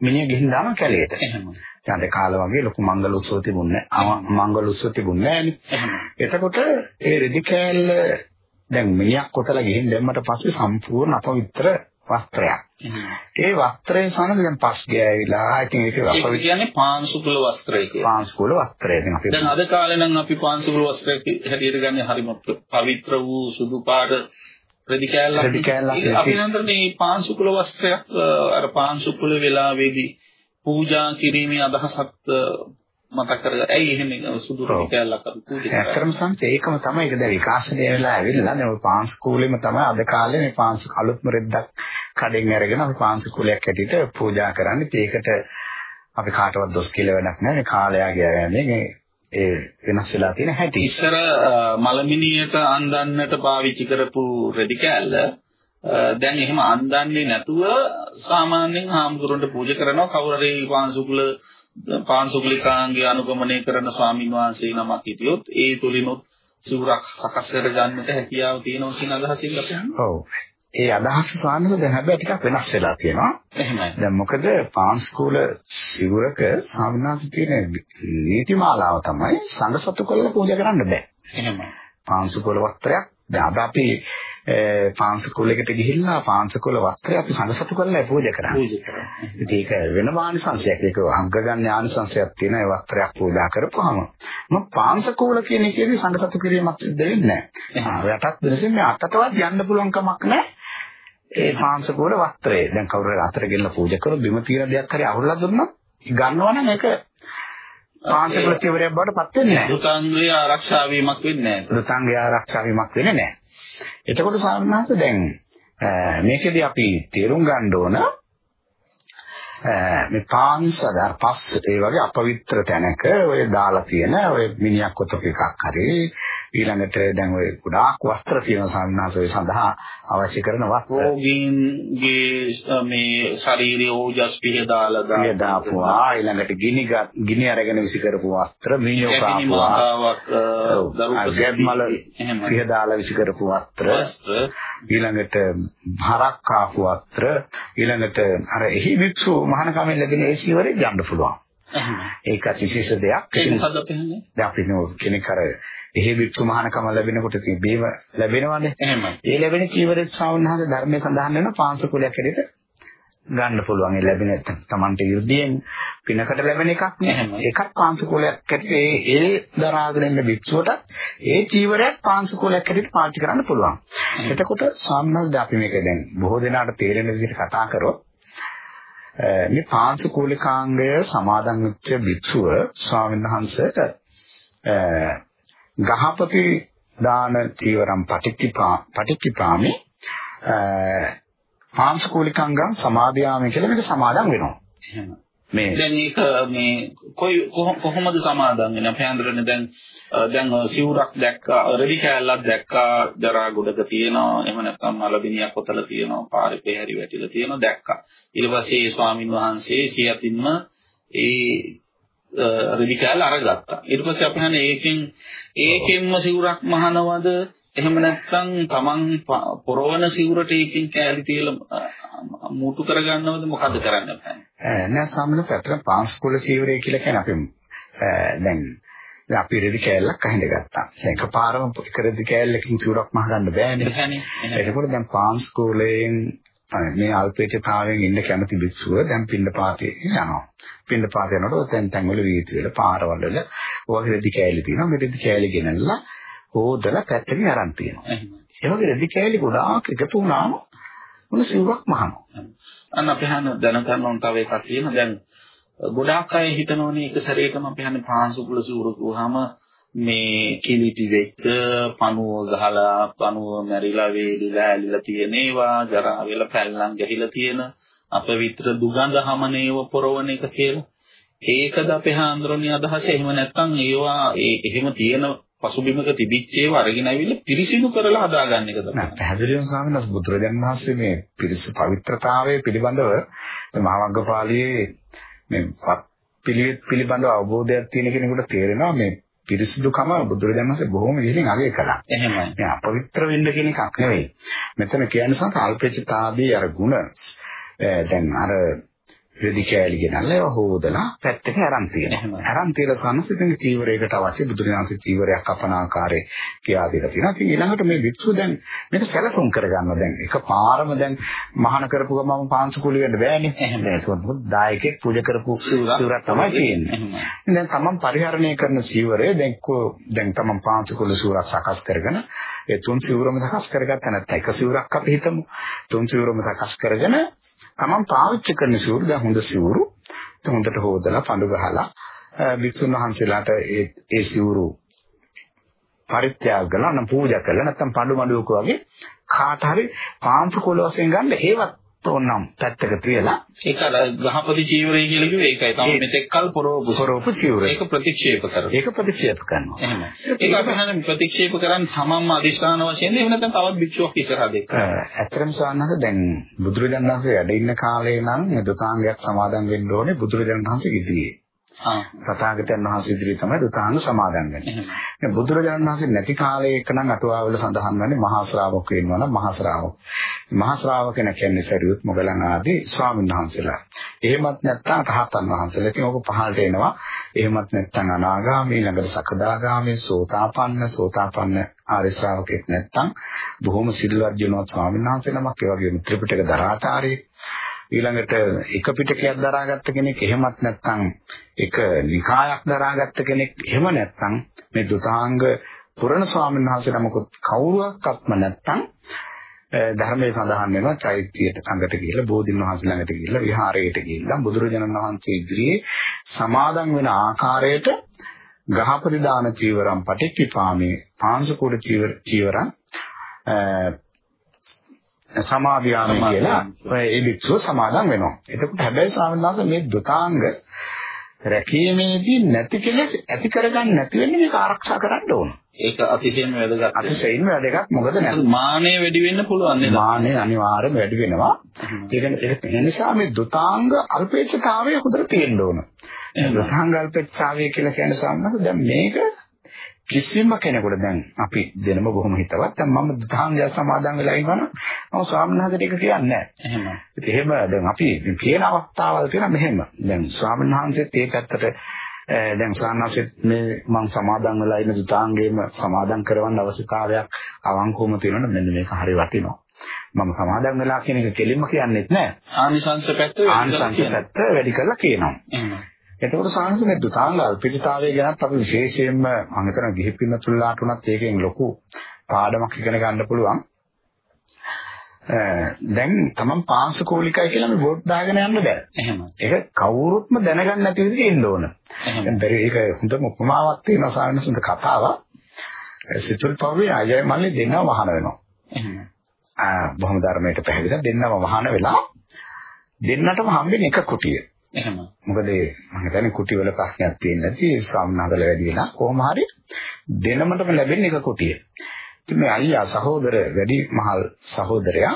මිනිහ ගිහින් දාන කැලේට. එහෙම. දැන් කාලේ වගේ ලොකු මංගල උත්සව තිබුණේ නැහැ. මංගල උත්සව තිබුණේ නැහැ එතකොට ඒ රෙදි කෑල්ල දැන් මිනිහක් කොතලා ගිහින් දැම්මට පස්සේ සම්පූර්ණ අපවිත්‍ර වස්ත්‍රයක්. ඒ වස්ත්‍රය සමග දැන් පස් ගෑවිලා ඉතින් ඒක අපවිත්‍ර කියන්නේ පාංශුකුල වස්ත්‍රය කියලා. පාංශුකුල වස්ත්‍රය. දැන් අපි දැන් අද කාලේ නම් අපි පාංශුකුල වස්ත්‍රය හැටියට ගන්නේ හරිම පවිත්‍ර වූ සුදු පාට රෙදි කෑල්ලක්. රෙදි කෑල්ලක්. අපි නන්දර මේ පාංශුකුල වස්ත්‍රයක් අර පාංශුකුල වෙලාවේදී පූජා කිරීමේ අදහසත් අ, මතක් කරගන්න. ඇයි එහෙම සුදු ඔව්. කෑල්ලක් පූජා කරන්නේ? ඇත්තටම සංත ඒකම තමයි ඒක දැන් විකාශනය වෙලා ඇවිල්ලා දැන් ඔය පාංශ කූලෙම තමයි අද කාලේ මේ පාංශ අලුත්ම රෙද්දක් කඩෙන් අරගෙන අපි පාංශ කූලයක් හැටියට පූජා කරන්නේ. ඒකට අපි කාටවත් දොස් කියලා වැඩක් නැහැ. මේ කාලයාගේ යන්නේ මේ ඒ වෙනස් වෙලා තියෙන හැටි. ඉස්සර මලමිනියට අන්දන්නට පාවිච්චි කරපු රෙදි කෑල්ල දැන් එහෙම අන්දන්නේ නැතුව සාමාන්‍යයෙන් හාමුදුරන්ට පූජා කරනවා කවුරු හරි පාංශුකුල පාංශුකුලිකාංගය අනුගමනය කරන ස්වාමින් වහන්සේ නමක් හිටියොත් ඒ තුලිනුත් සිවුරක් සකස් කර ගන්නට හැකියාව තියෙනවා කියන අදහසින් අපි අහන්නේ. ඔව්. ඒ අදහස සානස දැන් හැබැයි ටිකක් වෙනස් වෙලා තියෙනවා. එහෙමයි. දැන් මොකද පාංශකූල සිවුරක ස්වාමීනාත් තියෙන නීතිමාලාව තමයි සංඝ සතු කරලා පූජා කරන්න බෑ. එහෙමයි. පාංශකූල වස්ත්‍රයක් දැන් අද අපි පාංශකූලයකට ගිහිල්ලා පාංශකූල වස්ත්‍රය අපි සංඝ සතු කරලා පූජා කරන්නේ. ඉතින් ඒක වෙන ආනිසංශයක්. ඒක අංග ගන්න ආනිසංශයක් තියෙන ඒ වස්ත්‍රයක් පූජා කරපුවාම මොකක් පාංශකූල කියන එකේදී සංඝ සතු කිරීමක් සිද්ධ වෙන්නේ නැහැ. යටත් වෙනසින් මේ අතටවත් යන්න පුළුවන් කමක් නැහැ. ඒ පාංශකූල වස්ත්‍රය. දැන් කවුරු හරි අතට ගෙනලා පූජා කරොත් බිම තියෙන දෙයක් හරි අහුල්ලා දුන්නොත් ගන්නවනම් ඒක පාංශකූල චිවරයක් බවට පත් වෙන්නේ නැහැ. දුතාංගයේ ආරක්ෂා වීමක් වෙන්නේ නැහැ. වෘතාංගය ආරක්ෂා වීමක් වෙන්නේ නැහැ. එතකොට සාමාන්‍යයෙන් දැන් අ, මේකෙදි අපි තේරුම් ගන්න ඕන අ, මේ පාංශදාර පස් ඒ වගේ අපවිත්‍ර තැනක ඔය දාලා තියෙන ඔය මිනිහක් කොටක එකක් හරි ඊළඟට දැන් ඔය ගොඩාක් වස්ත්‍ර තියෙන ඔය සඳහා අවශ්‍ය කරන වස්ත්‍ර. රෝගීන්ගේ මේ ශාරීරික ඕජස් පිහ දාලා පිය දාපුවා ඊළඟට ගිනි ගිනි අරගෙන විසි කරපු වස්ත්‍ර මීයෝ කාපුවා. ගැබ්මල එහෙම පිය දාලා විසි කරපු වස්ත්‍ර වස්ත්‍ර. ඊළඟට භාරක් ආපු අත්‍ර ඊළඟට අර එහි වික්ෂු මහානකමෙන් ලැබෙන ඒ සිවරේ යන්න පුළුවන්. ඒක විශේෂ දෙයක්. දැන් අපි නෝ කෙනෙක් අර එහි වික්ෂු මහානකම ලැබෙනකොට ඉතින් බේම ලැබෙනවනේ. එහෙමයි ඒ ලැබෙන චීවරේ ශ්‍රාවණහද ධර්මයේ සඳහන් වෙන පාංශ කුලයක් හැටියට ගන්න පුළුවන්. ඒ ලැබෙන තමන්ට 이르දියෙන් පිනකට ලැබෙන එකක් නේ. එහෙම. ඒකත් පාංශ කුලයක් හැටියට ඒ ඒ දරාගෙන ඉන්න භික්ෂුවට ඒ චීවරයක් පාංශ කුලයක් හැටියට පාවිච්චි කරන්න පුළුවන්. එතකොට සාමාන්‍යයෙන් අපි මේක දැන් බොහෝ දෙනාට තේරෙන විදිහට කතා කරොත් Eh, මේ පාංශ කුලිකාංගය සමාදන් වෙච්ච භික්ෂුව ස්වාමීන් වහන්සේට අ, ගහපති දාන චීවරම් පටික්කිපා පටික්කිපාමි eh, පාංශකූලිකංගම් සමාදියාමි කියලා මේක සමාදන් වෙනවා. එහෙම මේ දැන් ඒක මේ කොයි කොහොම- කොහොමද සමාදන් වෙන්නේ අපි හඳුරන්නේ දැන් අ, දැන් අ, සිවුරක් දැක්කා රෙදි කෑල්ලක් දැක්කා ජරා ගොඩක තියෙනවා. එහෙම නැත්නම් මලබිනියක් පොතල තියෙනවා පාරේ පෙහැරි වැටිලා තියෙනවා දැක්කා. ඊට පස්සේ ඒ ස්වාමින් වහන්සේ සියතින්ම ඒ අ, රෙදි කෑල්ල අරගත්තා. ඊට පස්සේ අපි හන්නේ ඒකෙන් ඒකෙන්ම සිවුරක් මහනවද? එහෙම නැත්නම් ප- පොරවන සිවුරට ඒකෙන් කෑලි තියලා මූටු කරගන්නවද? මොකද කරන්න බෑ නෑ සාමාන්‍ය පැත්තට පාංශකූල චීවරය කියලා කියන්නේ අපි දැන් දැන් අපි රෙදි කෑල්ලක් අහිඳ ගත්තා. දැන් එකපාරම එක රෙදි කෑල්ලකින් සූරක් මහ ගන්න බෑනේ. එතකොට දැන් පාංශකූලයෙන් අය මේ අල්පේච්ඡතාවයෙන් ඉන්න කැමති භික්ෂුව දැන් පින්නපාතේ යනවා. පින්නපාත යනකොට දැන් තැන් වල වීථි වල පාරවල් වල ඔයගේ රෙදි කෑලි තියෙනවා. මේ රෙදි කෑලි ගෙනල්ලා හොදලා පැත්තකින් අරන් තියෙනවා. ඒ වගේ රෙදි කෑලි ගොඩාක් එකතු වුණාම මොන සිවුරක් මහනවා. අන්න අපි හන දැනගන්න ඕන තව එකක් තියෙනවා. දැන් ගොඩාක් අය හිතනෝනේ එක සැරේටම අපි හන්නේ පාංශුකුල සිවුරු කිව්වහම මේ කිලිටි වෙච්ච පණුව ගහලා පණුව මැරිලා වේලිලා ඇලිලා තියෙන ඒවා ජරා වෙලා පැල්ලම් ගහිලා තියෙන අපවිත්‍ර දුගඳ හමනේව පොරවන එක කියලා. ඒකද අපේ හාන්දරෝනේ අදහස. එහෙම නැත්නම් ඒවා ඒ එහෙම තියෙන පසුබිමක තිබිච්ච ඒවා අරගෙන ආවිල්ලා පිරිසිදු කරලා හදාගන්න එක තමයි. නෑ පැහැදිලිවම ස්වාමීන් වහන්සේ බුදුරජාණන් වහන්සේ මේ පිරිස පවිත්‍රතාවය පිළිබඳව මහවංගපාළියේ මේ වත් පිළිවෙත් පිළිබඳව අවබෝධයක් තියෙන කෙනෙකුට තේරෙනවා මේ පිරිසිදුකම බුදුරජාණන් වහන්සේ බොහොම ඉහළින් අගය කළා. එහෙමයි. මේ අපවිත්‍ර වෙන්න කියන එකක් නෙවෙයි. මෙතන කියන්නේ සංකල්පිතාදී අර ಗುಣ දැන් අර රෙදි කෑලි ගෙනල්ලා ඒවා හොදලා පැත්තක අරන් තියෙනවා. අරන් තියලා සංසිතින් චීවරයකට අවශ්‍ය බුදුරජාණන්සේ චීවරයක් අපන ආකාරයේ කියා දීලා තියෙනවා. ඉතින් ඊළඟට මේ වික්ෂු දැන් මේක සැලසුම් කරගන්නවා දැන්. එක පාරම දැන් මහාන කරපු ගමන් පාංශු කුලිය වෙන්න බෑනේ. එහෙම ඒක මොකද දායකෙක් පූජා කරපු සිවුරක් තමයි තියෙන්නේ. දැන් තමන් පරිහරණය කරන සිවුරේ දැන් දැන් තමන් පාංශු කුල සිවුරක් සකස් කරගෙන ඒ තුන් සිවුරම සකස් කරගත්ත නැත්නම් එක සිවුරක් අපි හිතමු. තුන් සිවුරම සකස් කරගෙන තමන් පාවිච්චි කරන සිවුරු දැන් හොඳ සිවුරු. හොඳට හොදලා පඳු ගහලා විසුණු වහන්සේලාට ඒ ඒ සිවුරු පරිත්‍යාග කළා නම් පූජා කළා නැත්නම් පඳු මඬුවක වගේ කාට හරි පාංශු කොළ වශයෙන් ගන්න හේවත් ඕනම් පැත්තක තියලා ඒක අර ගහපති චීවරය කියලා කිව්වේ ඒකයි. තමයි මෙතෙක් කල් පොරොපු සොරෝපු සිවුර. ඒක ප්‍රතික්ෂේප කරනවා. ඒක ප්‍රතික්ෂේප කරනවා. එහෙම. ඒක අපි හරියට ප්‍රතික්ෂේප කරන්නේ තමන්ම අදිස්ථාන වශයෙන් එහෙම නැත්නම් තවත් භික්ෂුවක් ඉස්සරහා දෙක. ඇත්තටම සාන්නහද දැන් බුදුරජාණන් වහන්සේ වැඩ ඉන්න කාලේ නම් දුතාංගයක් සමාදන් වෙන්න ඕනේ බුදුරජාණන් වහන්සේ ඉදිරියේ. තථාගතයන් වහන්සේ ඉදිරියේ තමයි දුතාංග සමාදන් වෙන්නේ. දැන් බුදුරජාණන් වහන්සේ නැති කාලයක නම් අටුවාවල සඳහන් වෙන්නේ මහා ශ්‍රාවක වෙනවා නම් මහා ශ්‍රාවක. මහා ශ්‍රාවක කියන්නේ සරියුත් මොගලන් ආදී ස්වාමීන් වහන්සේලා. එහෙමත් නැත්නම් රහතන් වහන්සේලා. ඉතින් ඕක පහළට එනවා. එහෙමත් නැත්නම් අනාගාමී ළඟට සකදාගාමී සෝතාපන්න සෝතාපන්න ආර්ය ශ්‍රාවකෙක් නැත්නම් බොහොම සිල්වත් ජනවත් ස්වාමීන් වහන්සේ නමක් ඒ වගේම ත්‍රිපිටක දරාචාර්යෙක් ඊළඟට එක පිටකයක් දරාගත්ත කෙනෙක් එහෙමත් නැත්නම් එක නිකායක් දරාගත්ත කෙනෙක් එහෙම නැත්නම් මේ දුතාංග පුරණ ස්වාමීන් වහන්සේ නමකුත් කවුරුවක්වත්ම නැත්නම් ධර්මයේ සඳහන් වෙනවා චෛත්‍යයට ළඟට ගිහිල්ලා බෝධින් වහන්සේ ළඟට ගිහිල්ලා විහාරයට ගිහිල්ලා බුදුරජාණන් වහන්සේ ඉදිරියේ සමාදන් වෙන ආකාරයට ගහපති දාන චීවරම් පටිච්චිපාමේ පාංශකෝඩ චීවර චීවරම් සමාදියාමි කියලා ඒ වික්ෂුව සමාදන් වෙනවා. එතකොට හැබැයි වහන්සේ මේ දුතාංග රැකීමේදී නැති කෙලෙස් ඇති කරගන්න නැති වෙන්නේ මේක ආරක්ෂා කරන්න ඕන. ඒක අතිශයින්ම වැදගත්. අතිශයින්ම වැදගත් මොකද නැත්නම් මානෙ වැඩි වෙන්න පුළුවන් නේද? මානෙ අනිවාර්යයෙන්ම වැඩි වෙනවා. ඒක නිසා මේ දුතාංග අල්පේච්ඡතාවය හොඳට තියෙන්න ඕන. දුතාංග අල්පේච්ඡතාවය කියලා කියන සම්මත දැන් මේක කිසිම කෙනෙකුට දැන් අපි දෙනම බොහොම හිතවත් දැන් මම දුතාංගය සමාදන් වෙලා ඉන්නවනම් මම ස්වාමීන් වහන්සේට ඒක කියන්නේ නැහැ. එහෙම. ඉතින් එහෙම දැන් අපි කියන අවස්ථාවල් තියෙනවා මෙහෙම. දැන් ස්වාමීන් වහන්සේත් ඒ පැත්තට දැන් සාන්නාසෙත් මේ මම සමාදන් වෙලා ඉන්න දුතාංගයේම සමාදන් කරවන්න අවශ්‍යතාවයක් අවංකවම තියෙනවනේ මෙන්න මේක හරි වටිනවා. මම සමාදන් වෙලා කියන එක කෙලින්ම කියන්නේත් නැහැ. ආනිසංස පැත්ත ආනිසංස පැත්ත වැඩි කරලා කියනවා. එතකොට සාහනස මේ දුතාංග අල්පිතතාවය ගැනත් අපි විශේෂයෙන්ම මම හිතනවා ගිහි පින්නතුල්ලාට උනත් ඒකෙන් ලොකු පාඩමක් ඉගෙන ගන්න පුළුවන්. දැන් තමන් පාංශකෝලිකයි කියලා මේ බෝඩ් දාගෙන යන්න බෑ. එහෙම. ඒක කවුරුත්ම දැනගන්න නැති විදිහට ඉන්න ඕන. දැන් ඒක හොඳම උපමාවක් තියෙනවා සාහනසුන්ද කතාවක්. සිතුල් පවුලේ අයයි මල්ලි දෙන්නව වහන වෙනවා. එහෙම. ආ බොහොම ධර්මයට පැහැදිලා දෙන්නව වහන වෙලා දෙන්නටම හම්බෙන්නේ එක කුටිය. එහෙම. මොකද මම හිතන්නේ කුටි වල ප්‍රශ්නයක් තියෙන්නේ නැති සාමනාදල වැඩි වෙලා කොහොම හරි දෙනමටම ලැබෙන එක කුටිය. ඉතින් මේ අයියා සහෝදර වැඩි මහල් සහෝදරයා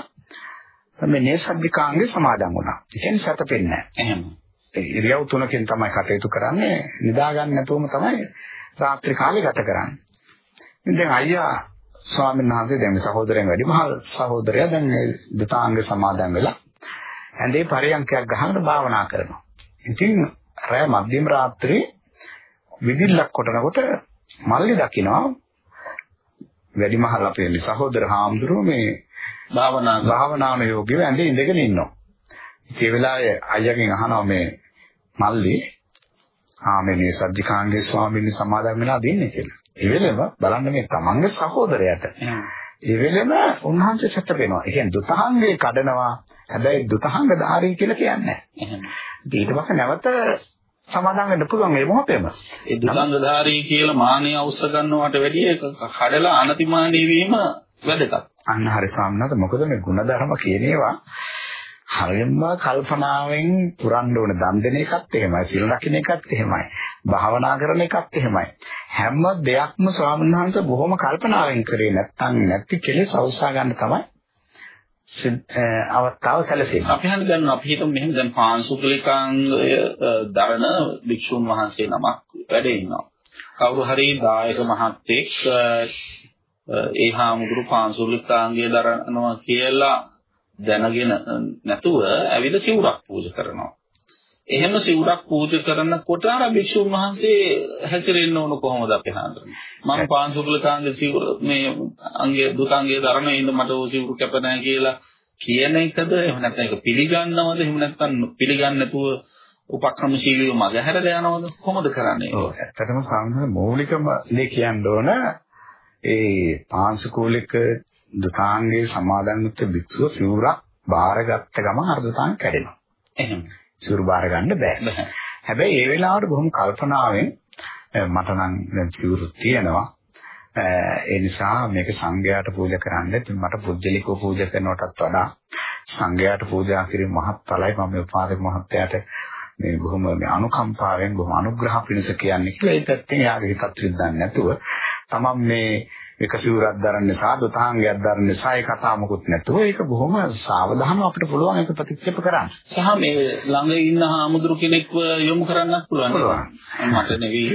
මේ නේසද්දිකාංගේ සමාදන් වුණා. ඒ කියන්නේ සැතපෙන්නේ නැහැ. එහෙම. ඉරියව් තුනකින් තමයි කටයුතු කරන්නේ. නිදා ගන්න නැතුවම තමයි රාත්‍රී කාලේ ගත කරන්නේ. ඉතින් අයියා ස්වාමීන් වහන්සේ දැන් සහෝදරයන් වැඩි මහල් සහෝදරයා දැන් මේ දුතාංග සමාදන් වෙලා ඇඳේ පරියන්කයක් ගහගෙන භාවනා කරනවා. ඉතින් රෑ මධ්‍යම රාත්‍රියේ විදිල්ලක් කොටනකොට මල්ලි දකිනවා වැඩිමහල් අපේ සහෝදර හාමුදුරුවෝ මේ භාවනා භාවනාන යෝගීව ඇඳේ ඉඳගෙන ඉන්නවා. ඒ වෙලාවේ අයියාගෙන් අහනවා මේ මල්ලි ආ මේ මේ සද්ධිකාංගේ ස්වාමීන් වහන්සේ සමාදන් වෙලා දෙන්නේ කියලා. ඒ වෙලෙම බලන්න මේ තමන්ගේ සහෝදරයාට ඒ වෙලෙම උන්වහන්සේ සත්‍ය වෙනවා. ඒ කියන්නේ දුතහංගේ කඩනවා. හැබැයි දුතහංග ධාරී කියලා කියන්නේ. නැහැ. ඊට පස්සේ නැවත සමාදන් වෙන්න පුළුවන් ඒ මොහොතේම. ඒ දුතංගධාරී කියලා මානෙ අවශ්‍ය ගන්නවට වැඩිය කඩලා අනතිමානී වීම වැදගත්. අන්න හරි සාමනත මොකද මේ ಗುಣධර්ම කියන ඒවා හරියම කල්පනාවෙන් පුරන්න ඕන. දන් දෙන එකත් එහෙමයි සිල් රකින්න එකත් එහෙමයි භාවනා කරන එකත් එහෙමයි. හැම දෙයක්ම ස්වාමීන් වහන්සේ බොහොම කල්පනාවෙන් කරේ. නැත්නම් නැති කෙලෙස් අවශ්‍ය ගන්න තමයි අවස්ථාව සැලසෙන්නේ. අපි හඳ ගන්න අපි හිතමු මෙහෙම දැන් පාංශුකලිකාංගය දරන භික්ෂුන් වහන්සේ නමක් වැඩ ඉන්නවා. කවුරු හරි දායක මහත්තයෙක් ඒ හාමුදුරු පාංශුකලිකාංගය දරනවා කියලා දැනගෙන නැතුව ඇවිද සිවුරක් පූජා කරනවා. එහෙම සිවුරක් පූජා කරනකොට අර භික්ෂුන් වහන්සේ හැසිරෙන්න ඕන කොහොමද අපි හඳුනන්නේ? මම පාංශුකුලකාංග සිවුර මේ අංගයේ දුතාංගයේ දරන ඉන්න මට ඕ සිවුරු කැප නැහැ කියලා කියන එකද? එහෙම නැත්නම් ඒක පිළිගන්නවද? එහෙම නැත්නම් පිළිගන්නේ නැතුව උපක්‍රමශීලීව මගහැරලා යනවද? කොහොමද කරන්නේ ඔව් ඇත්තටම සාමාන්‍ය මූලිකම දේ කියන්න ඕන ඒ පාංශුකූලික දුතාංගයේ සමාදන් වෙච්ච භික්ෂුව සිවුරක් බාරගත්ත ගමන් අර දුතාංග කැඩෙනවා. එහෙම. සිවුරු බාර ගන්න බෑ. හැබැයි ඒ වෙලාවට බොහොම කල්පනාවෙන් මට නම් සිවුරු තියෙනවා. ඒ නිසා මේක සංඝයාට පූජා කරන්න ඉතින් මට පුජ්‍යලිකව පූජා කරනවටත් වඩා සංඝයාට පූජා කිරීම මහත්ඵලයි මම මේ උපාසක මහත්තයාට මේ බොහොම මේ අනුකම්පාවෙන් බොහොම අනුග්‍රහ පිණිස කියන්නේ කියලා ඒ පැත්තෙන් යාගේ හිතත් රිද්දන්නේ නැතුව තමන් මේ එක සිවුරක් දරන්නේ සාදුතාංගයක් දරන්නේ සාය කතා මොකුත් නැතුව ඒක බොහොම සාවධානව අපිට පුළුවන් ඒක ප්‍රතික්ෂේප කරන්න. සහ මේ ළඟ ඉන්න හාමුදුරු කෙනෙක්ව යොමු කරන්නත් පුළුවන්. මට නෙවෙයි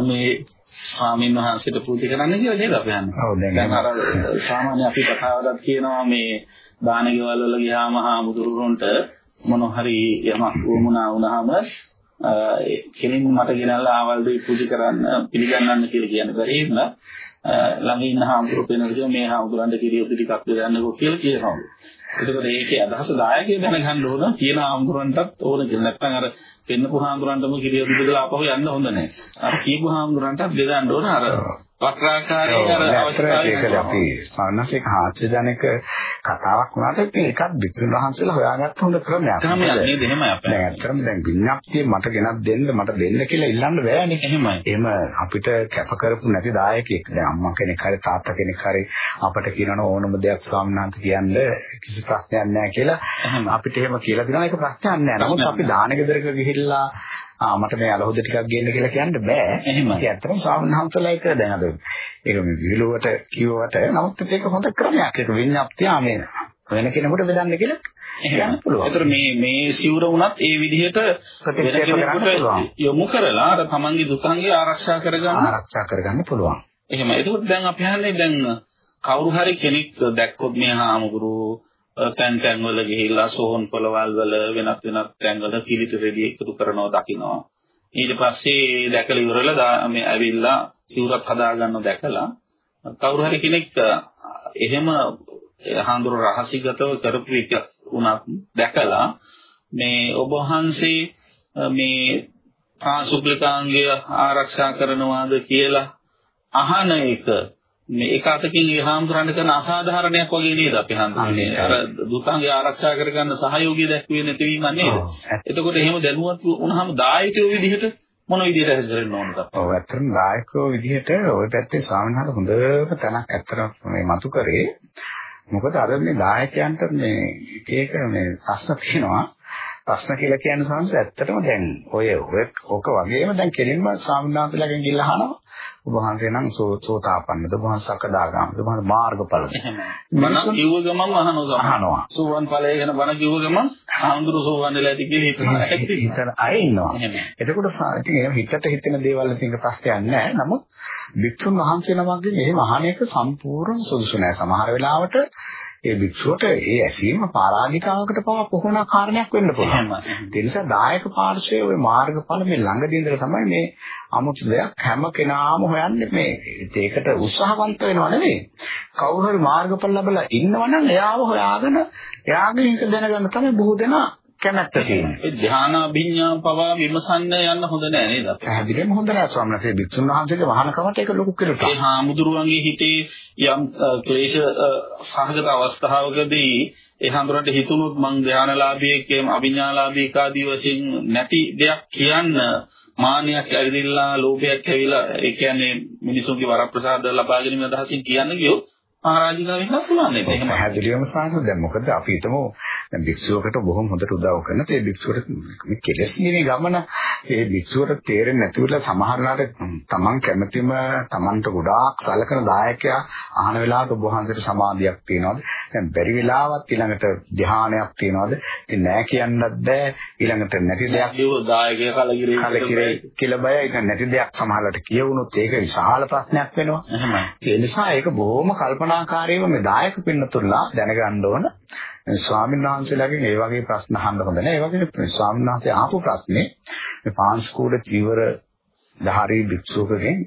මේ ස්වාමීන් වහන්සේට පූජා කරන්න කියලා නේද අපි හන්නේ. ඔව් දැන් අර සාමාන්‍ය අපි කතාවකට කියනවා මේ දාන ගෙවල් වල ගියාම හාමුදුරුවන්ට මොන හරි යමක් වුණා වුණාම කෙලින් මට ගෙනල්ලා ආවල් දෙයි පූජා කරන්න පිළිගන්නන්න කියලා කියන බැරි හින්දා ළඟ ඉන්න හාමුදුරුවෝ වෙනකොට මේ හාමුදුරන්ට කිරියොත් ටිකක් දෙන්නකෝ කියලා කියනවා. එතකොට ඒකේ අදහස දායකයෙ දැනගන්න ඕන කියන හාමුදුරන්ටත් ඕන කියලා. නැත්නම් අර පෙන්නපු හාමුදුරන්ටම කිරියොත් බෙදලා ආපහු යන්න හොඳ නැහැ. අර කියපු හාමුදුරන්ටත් බෙදන්න ඕන අර වක්‍රාකාරී අර අවස්ථාවේ අපි සාමාන්‍යයෙන් හාස්‍යජනක කතාවක් වුණාට ඒකත් බික්ෂුන් වහන්සේලා හොයාගත්ත හොඳ ක්‍රමයක්. ක්‍රමයක් නේද එහෙමයි අපේ. දැන් ඇත්තටම දැන් විඤ්ඤාප්තිය මට ගෙනත් දෙන්න මට දෙන්න කියලා ඉල්ලන්න බෑනේ. එහෙමයි. එහෙම අපිට කැප කරපු නැති දායකයෙක් දැන් අම්මා කෙනෙක් හරි තාත්තා කෙනෙක් හරි අපට කියනවා ඕනම දෙයක් ස්වාමීන් වහන්සේ කියන්න කිසි ප්‍රශ්නයක් නැහැ කියලා අපිට එහෙම කියලා දෙනවා ඒක ප්‍රශ්නයක් නැහැ. නමුත් අපි දාන ගෙදරක ගිහිල්ලා ආ මට මේ අලහොද ටිකක් ගේන්න කියලා කියන්න බෑ. එහෙමයි. ඒක ඇත්තටම ස්වාමීන් වහන්සේලා ඒක දැන් අද ඒක මේ විහිළුවට කිව්වට නමුත් ඒක හොඳ ක්‍රමයක්. ඒක විඤ්ඤාප්තිය ආමේ වෙන කෙනෙකුට බෙදන්න කියලා කියන්න පුළුවන්. ඒතර මේ මේ සිවුර වුණත් ඒ විදිහට ප්‍රතික්ෂේප කරන්න පුළුවන්. යොමු කරලා අර තමන්ගේ දුකංගේ ආරක්ෂා කරගන්න ආරක්ෂා කරගන්න පුළුවන්. එහෙම. ඒකත් දැන් අපි හන්නේ දැන් කවුරු හරි කෙනෙක් දැක්කොත් මේ හාමුදුරුවෝ තැන් තැන් වල ගිහිල්ලා සෝහන් පොළවල් වල වෙනත් වෙනත් තැන් වල කිලිට රෙදි එකතු කරනවා දකින්නවා. ඊට පස්සේ දැකලා ඉවරලා මේ ඇවිල්ලා සිවුරක් හදා ගන්නව දැකලා කවුරු හරි කෙනෙක් එහෙම හාමුදුර රහසිගතව කරපු එක උනත් දැකලා මේ ඔබ වහන්සේ මේ පාසුප්ලිකාංගය ආරක්ෂා කරනවාද කියලා අහන එක මේ එක අතකින් ඒ හාමුදුරන්ට කරන අසාධාරණයක් වගේ නේද අපි හඳුන්වන්නේ? අර දුතාංගය ආරක්ෂා කරගන්න සහයෝගය දැක්වේ නැතිවීම නේද? එතකොට එහෙම දැනුවත් වුණාම දායකයෝ විදිහට මොන විදිහට හැසිරෙන්න ඕනද ඔව් ඇත්තටම දායකයෝ විදිහට ওই පැත්තේ ස්වාමීන් වහන්සේ හොඳම තැනක් ඇත්තටම මේ මතු කරේ. මොකද අර මේ දායකයන්ට මේ එක එක මේ ප්‍රශ්න තියෙනවා ප්‍රශ්න කියලා කියන්නේ සමහරවිට ඇත්තටම දැන් ඔය ඔක වගේම දැන් කෙලින්ම ස්වාමීනාන්සලාගෙන් ගිහිල්ලා අහනවා. ඔබ වහන්සේ නම් සෝතාපන්නද? ඔබ වහන්සේ සකදාගාමද? ඔබ වහන්සේ මාර්ගඵලද? මම කිව්ව ගමන් අහනවා. අහනවා. සෝවන් ඵලය ගැන බණ කිව්ව ගමන් ආන්දරු සෝවන් වෙලා ඇති කියලා හිතන අය ඉන්නවා. එතකොට ඉතින් එහෙම හිතට හිතෙන දේවල් තියෙන ප්‍රශ්නයක් නැහැ නමුත් වික්ෂුන් වහන්සේ නමක්ගෙන් එහෙම අහන එක සම්පූර්ණ සුදුසු නෑ. සමහර වෙලාවට ඒ භික්ෂුවට ඒ ඇසීම පරාජිකාවකට පවා පොහොනා කාරණයක් වෙන්න පුළුවන්. ඒ නිසා දායක පාර්ශවයේ ওই මාර්ගඵල මේ ළඟදී ඉඳලා තමයි මේ අමුතු දෙයක් හැම කෙනාම හොයන්නේ මේ. ඒකට උත්සාහවන්ත වෙනව නෙවෙයි. කවුරු හරි මාර්ගඵල ලැබලා ඉන්නවනම් එයාව හොයාගෙන එයාගෙන් එක දැනගන්න තමයි බොහෝ දෙනා කැමැත්ත තියෙනවා. ඒ ධානා අභිඥා පවා විමසන්න යන්න හොඳ නෑ නේද? පැහැදිලිවම හොඳ නෑ ස්වාමීන් වහන්සේ භික්ෂුන් වහන්සේගේ වහනකමට ඒක ලොකු කෙලෙටක්. ඒ හාමුදුරුවන්ගේ හිතේ යම් ක්ලේශ සහගත අවස්ථාවකදී ඒ හාමුදුරන්ට හිතුනොත් මං ධානලාභියෙක් අභිඥාලාභී ආදී වශයෙන් නැති දෙයක් කියන්න මාන්නයක් ඇවිදilla ලෝභයක් ඇවිල්ලා ඒ කියන්නේ මිනිසුන්ගේ වරප්‍රසාද ලබා ගැනීම අදහසින් කියන්න ගියොත් පරාජිකා වෙන්න පුළුවන් නේද? එහෙම. පැහැදිලිවම සාහස දැන් මොකද අපි හිතමු දැන් භික්ෂුවකට බොහොම හොඳට උදව් කරන තේ භික්ෂුවට මේ කෙලස් නෙවෙයි ගමන ඒ භික්ෂුවට තේරෙන්නේ නැතිවලා සමහරලාට තමන් කැමැතිම තමන්ට ගොඩාක් සලකන දායකයා අහන වෙලාවට ඔබ වහන්සේට සමාධියක් තියනවාද? දැන් බැරි වෙලාවත් ඊළඟට ධ්‍යානයක් තියනවාද? ඉතින් නෑ කියන්නත් බෑ. ඊළඟට නැති දෙයක් දායකය කලකිරේ කලකිරේ කියලා බය ඒක නැති දෙයක් සමහරලාට කියවුනොත් ඒක විශාල ප්‍රශ්නයක් වෙනවා. ඒ නිසා ඒක බොහොම කල්පනා කල්පනාකාරීව මේ දායක පින්නතුල්ලා දැනගන්න ඕන ස්වාමීන් වහන්සේලාගෙන් ඒ වගේ ප්‍රශ්න අහන්න හොඳ නැහැ. ඒ වගේ ස්වාමීන් වහන්සේ ආපු ප්‍රශ්නේ මේ පාංශකූල චීවර ධාරී භික්ෂුවකගෙන්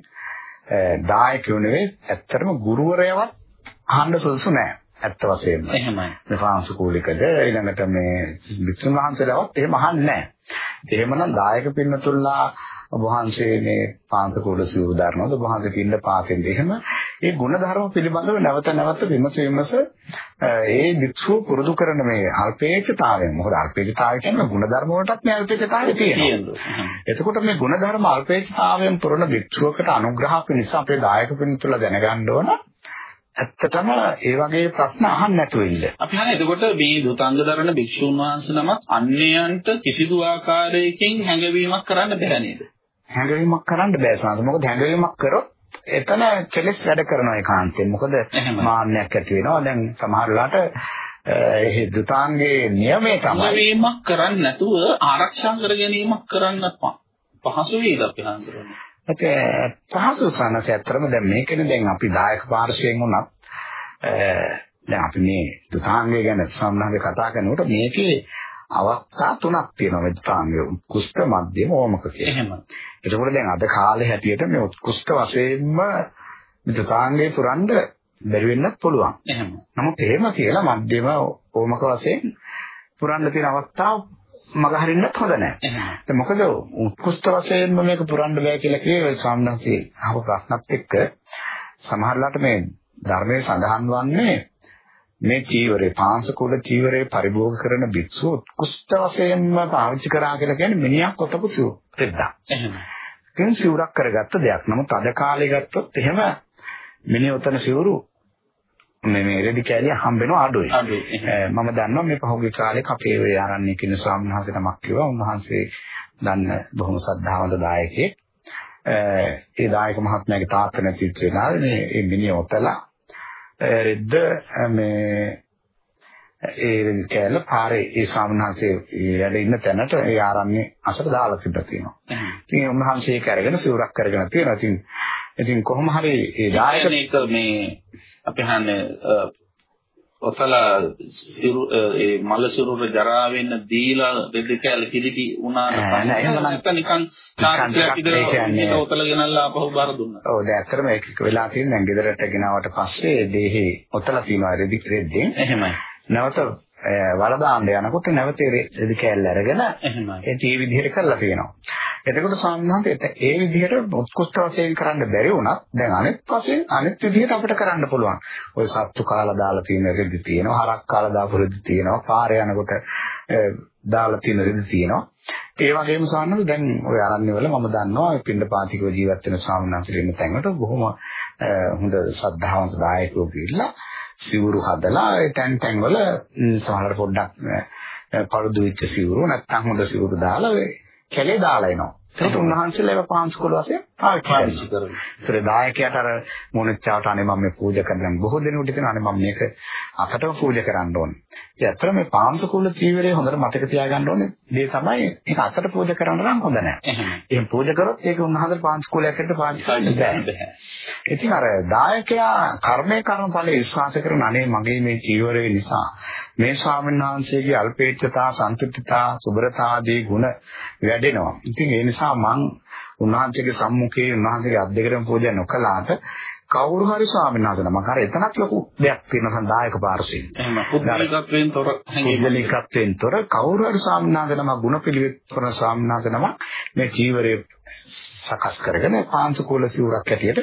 දායකයෝ නෙවෙයි ඇත්තටම ගුරුවරයවත් අහන්න සුදුසු නැහැ. ඇත්ත වශයෙන්ම. එහෙමයි. මේ පාංශකූලිකද ඊළඟට මේ භික්ෂුන් වහන්සේලාවත් එහෙම අහන්නේ නැහැ. එහෙමනම් දායක පින්නතුල්ලා ඔබ වහන්සේ මේ පාංශක උඩ සිවුරු දරනවාද? ඔබ වහන්සේ පින්න පාතෙන්ද? එහෙම ඒ ගුණ ධර්ම පිළිබඳව නැවත නැවත විමස විමස ඒ වික්ෂු පුරුදු කරන මේ අල්පේක්ෂතාවය මොකද අල්පේක්ෂතාවය කියන්නේ ගුණ ධර්ම වලටත් මේ අල්පේක්ෂතාවය තියෙනවා. එතකොට මේ ගුණ ධර්ම අල්පේක්ෂතාවයෙන් පුරන වික්ෂුවකට අනුග්‍රහ පිණිස අපේ දායක පින්තුල දැනගන්න ඕන. ඇත්තටම ඒ වගේ ප්‍රශ්න අහන්න නැතුව ඉන්න. අපි හන්නේ එතකොට මේ දුතංග දරන භික්ෂුන් වහන්සේ නමක් අන්‍යයන්ට කිසිදු ආකාරයකින් හැඟවීමක් කරන්න බැහැ නේද? හැඟවීමක් කරන්න බෑ සාස. මොකද හැඟවීමක් කරොත් එතන කෙලස් වැඩ කරනවා ඒකාන්තයෙන්. මොකද මාන්නයක් ඇති වෙනවා. දැන් සමහර වෙලාවට ඒ දුතාංගේ නියමය තමයි හැඟවීමක් කරන්නේ නැතුව ආරක්ෂා කර ගැනීමක් කරන්න පහසු වේද අපි හඳුරන්නේ. ඒක පහසු සනස ඇත්තරම දැන් මේකනේ දැන් අපි දායක පාර්ශවයෙන් වුණත් දැන් අපි මේ දුතාංගය ගැන සම්බන්ධව කතා කරනකොට මේකේ අවස්ථා තුනක් තියෙනවා දුතාංගය කුෂ්ඨ මධ්‍යම ඕමක කියලා. එහෙම. එතකොට දැන් අද කාලේ හැටියට මේ උත්කෘෂ්ඨ වශයෙන්ම දුතාංගය පුරන්න බැරි වෙන්නත් පුළුවන්. එහෙම. නමුත් එහෙම කියලා මධ්‍යම ඕමක වශයෙන් පුරන්න තියෙන අවස්ථාව මග හරින්නත් හොඳ නැහැ. මොකද උත්කෘෂ්ඨ වශයෙන්ම මේක පුරන්න බෑ කියලා කියේ ස්වාමීන් අහපු ප්‍රශ්නත් එක්ක සමහරලාට මේ ධර්මයේ සඳහන් වන්නේ මේ චීවරේ පාංශකූල චීවරේ පරිභෝග කරන භික්ෂුව උත්කෘෂ්ඨ වශයෙන්ම පාවිච්චි කරා කියලා කියන්නේ මිනිහක් කොතපු සිව් රෙද්දා. එහෙම. ඉතින් සිවුරක් කරගත්ත දෙයක්. නමුත් අද කාලේ ගත්තොත් එහෙම මිනිහ උතන සිවුරු මේ මේ රෙදි කැලිය හම්බෙනවා අඩුයි. මම දන්නවා මේ පහුගිය කාලේ කපේ වේ ආරණ්‍ය කියන වහන්සේ නමක් කිව්වා. උන්වහන්සේ දන්න බොහොම සද්ධාවන්ත දායකයෙක්. ඒ දායක මහත්මයාගේ තාත්තා නැතිත් වෙලා මේ මිනිහ ඔතලා රෙද්ද මේ ඒ කැල පාරේ ඒ වහන්සේ වැඩ ඉන්න තැනට ඒ ආරණ්‍ය අසල දාලා තිබ්බා තියෙනවා. ඉතින් උන්වහන්සේ ඒක අරගෙන සිවුරක් කරගෙන තියෙනවා. ඉතින් ඉතින් කොහොම හරි ඒ දායක මේක මේ අපි හන්නේ ඔතලා සිරු ඒ මල සිරුර ජරා වෙන්න දීලා දෙද කැල කිලිටි වුණාට නෑ, එහෙම නම්- නැත්නම් නිකන් කියන්නේ- ඉදලා ඔතල ගෙනල්ලා ආපහු බාර දුන්නා. ඔව් දැන් ඇත්තටම ඒක වෙලා තියෙන දැන් ගෙදරට ගෙනාවට පස්සේ දෙහි ඔතලා තියෙනවා රෙදි රෙද්දෙන් එහෙමයි. නැවත වල දාන්න යනකොට නැවත ඒ රෙදි කෑල්ල අරගෙන එහෙමයි. ඒ තී විදිහට කරලා තියෙනවා. එතකොට සාමාන්‍යයෙන් ඒ විදිහට උත්කෘෂ්ඨ වශයෙන් කරන්න බැරි වුණත් දැන් අනෙත් වශයෙන් අනෙත් විදිහට අපිට කරන්න පුළුවන්. ওই සත්තු කාලා දාලා තියෙන රෙදි තියෙනවා, හරක් කාලා දාපු රෙදි තියෙනවා, පාරේ යනකොට අ, දාලා තියෙන රෙදි තියෙනවා. ඒ වගේම සාමාන්‍යයෙන් දැන් ওই ආරණ්‍ය වල මම දන්නවා ඔය පින්ඩ පාතිකව ජීවත් වෙන ස්වාමීන් ඉන්න තැන්වලට බොහොම අ, හොඳ ශ්‍රද්ධාවන්ත දායකයෝ ගිහිල්ලා සිවුරු හදලා ඒ තැන් තැන් වල සමහර පොඩ්ඩක් අ, පළුදු වෙච්ච සිවුරු නැත්තම් හොඳ සිවුරු දාලා ඔය කැලේ දාලා එනවා. ඒකට උන්වහන්සේලා ඒවා පාංශකෝල වශයෙන් පාවිච්චි කරනවා. ඒතර දායකයාට අර මොනිච්චාවට අනේ මම මේ පූජා කරනවා. බොහෝ දෙනෙකුට හිතෙනවා අනේ මම මේක අතටම පූජා කරන්න ඕනේ. ඉතින් ඇත්තට මේ පාංශකෝල චීවරය හොඳට මතක තියාගන්න ඕනේ. මේ තමයි ඒක අතට පූජා කරන්න නම් හොඳ නැහැ. එහෙනම් පූජා කරොත් ඒක උන්වහන්සේ පාංශකෝලයක් හැටියට පාවිච්චි බෑ. ඉතින් අර දායකයා කර්මයේ කර්මඵලයේ විශ්වාස කරන අනේ මගේ මේ චීවරය නිසා මේ ස්වාමීන් වහන්සේගේ අල්පේච්ඡතා, සන්තුෂ්ඨතා, සුබරතා ආදී ගුණ වැඩෙනවා. ඉතින් ඒ නිසා මං උන්වහන්සේගේ සම්මුඛයේ උන්වහන්සේගේ අත් දෙකටම පූජා නොකලාට කවුරු හරි ස්වාමීන් වහන්සේ නමක් හරි එතනත් ලොකු දෙයක් තියෙනවා සඳායක පාර්ශ්වයෙන්. එහෙම පුද්ගලිකත්වයෙන් තොර. පුද්ගලිකත්වයෙන් තොර කවුරු හරි ස්වාමීන් වහන්සේ නමක් ගුණ පිළිවෙත් කරන ස්වාමීන් වහන්සේ නමක් මේ චීවරයේ සකස් කරගෙන පාංශකූල සිවුරක් ඇටියට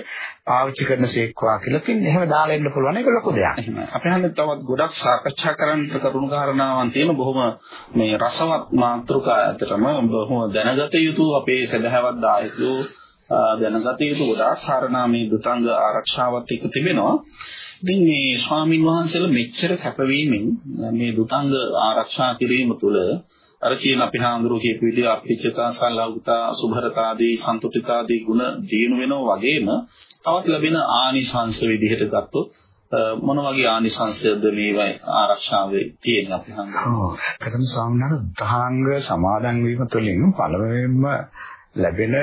පාවිච්චි කරන සේක්වා කියලා තින් එහෙම දාලා ඉන්න පුළුවන් ඒක ලොකු දෙයක්. එහෙමයි. අපි හන්නේ තවත් ගොඩක් සාකච්ඡා කරන්න කරුණු කාරණාවන් තියෙන බොහොම මේ රසවත් මාතෘකා ඇතටම බොහොම දැනගත යුතු අපේ සදහවත් දායකයෝ අ, දැනගත යුතු ගොඩාක් කාරණා මේ දුතංග ආරක්ෂාවත් එක්ක තිබෙනවා. ඉතින් මේ ස්වාමින් වහන්සේලා මෙච්චර කැපවීමෙන් මේ දුතංග ආරක්ෂා කිරීම තුළ අර කියන අපි හාමුදුරුවෝ කියපු විදිහ අපිච්චතා සල්ලාගුතා සුභරතාදී සන්තුතිතාදී ගුණ දිනු වෙනවා වගේම තවත් ලැබෙන ආනිසංස විදිහට ගත්තොත් මොන වගේ ආනිසංසයද මේවයි ආරක්ෂාවේ තියෙන අපි හාමුදුරුවෝ ඔව්. ඇත්තටම ස්වාමීන් දහාංග සමාදන් වීම තුළින් පළවෙනිම ලැබෙන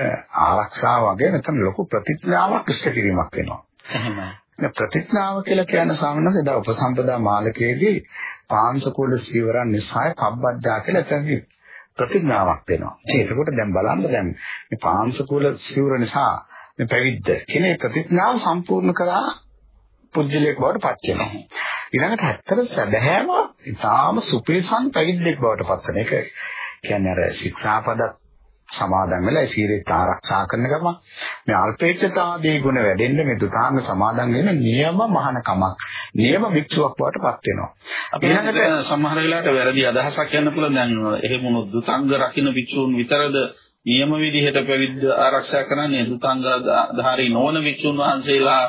ආරක්ෂාව වගේ නැත්නම් ලොකු ප්‍රතිඥාවක් ඉෂ්ට කිරීමක් වෙනවා. එහෙමයි ප්‍රතිඥාව කියලා කියන සාමනස එදා උපසම්පදා මාලකයේදී පාංශකූල සීවරන් නිසාය පබ්බජ්ජා කියලා එතනදී ප්‍රතිඥාවක් දෙනවා. ඒකකොට දැන් බලන්න දැන් මේ පාංශකූල සීවර නිසා මේ පැවිද්ද කියන ප්‍රතිඥාව සම්පූර්ණ කරා පුජ්‍යලයක් බවට පත් වෙනවා. ඊළඟට ඇත්තට සැබෑම ඊටාම සුපිරිසන් පැවිද්දෙක් බවට පත් වෙන එක කියන්නේ අර ශික්ෂාපද සමාදන් වෙලා සීලෙත් ආරක්ෂා කරන ගම මේ අල්පේච්ඡතාදී ගුණ වැඩෙන්න මේ දුතාංග සමාදන් වෙන නියම මහානකමක් නියම වික්ෂුවක් බවට පත් වෙනවා. අපි ඊළඟට සමහර වෙලාවට වැරදි අදහසක් යන්න පුළුවන් දැන් එහෙම දුතාංග රකින්න වික්ෂුන් විතරද නියම විදිහට පැවිද්ද ආරක්ෂා කරන්නේ දුතාංග ධාරී නොවන වික්ෂුන් වහන්සේලා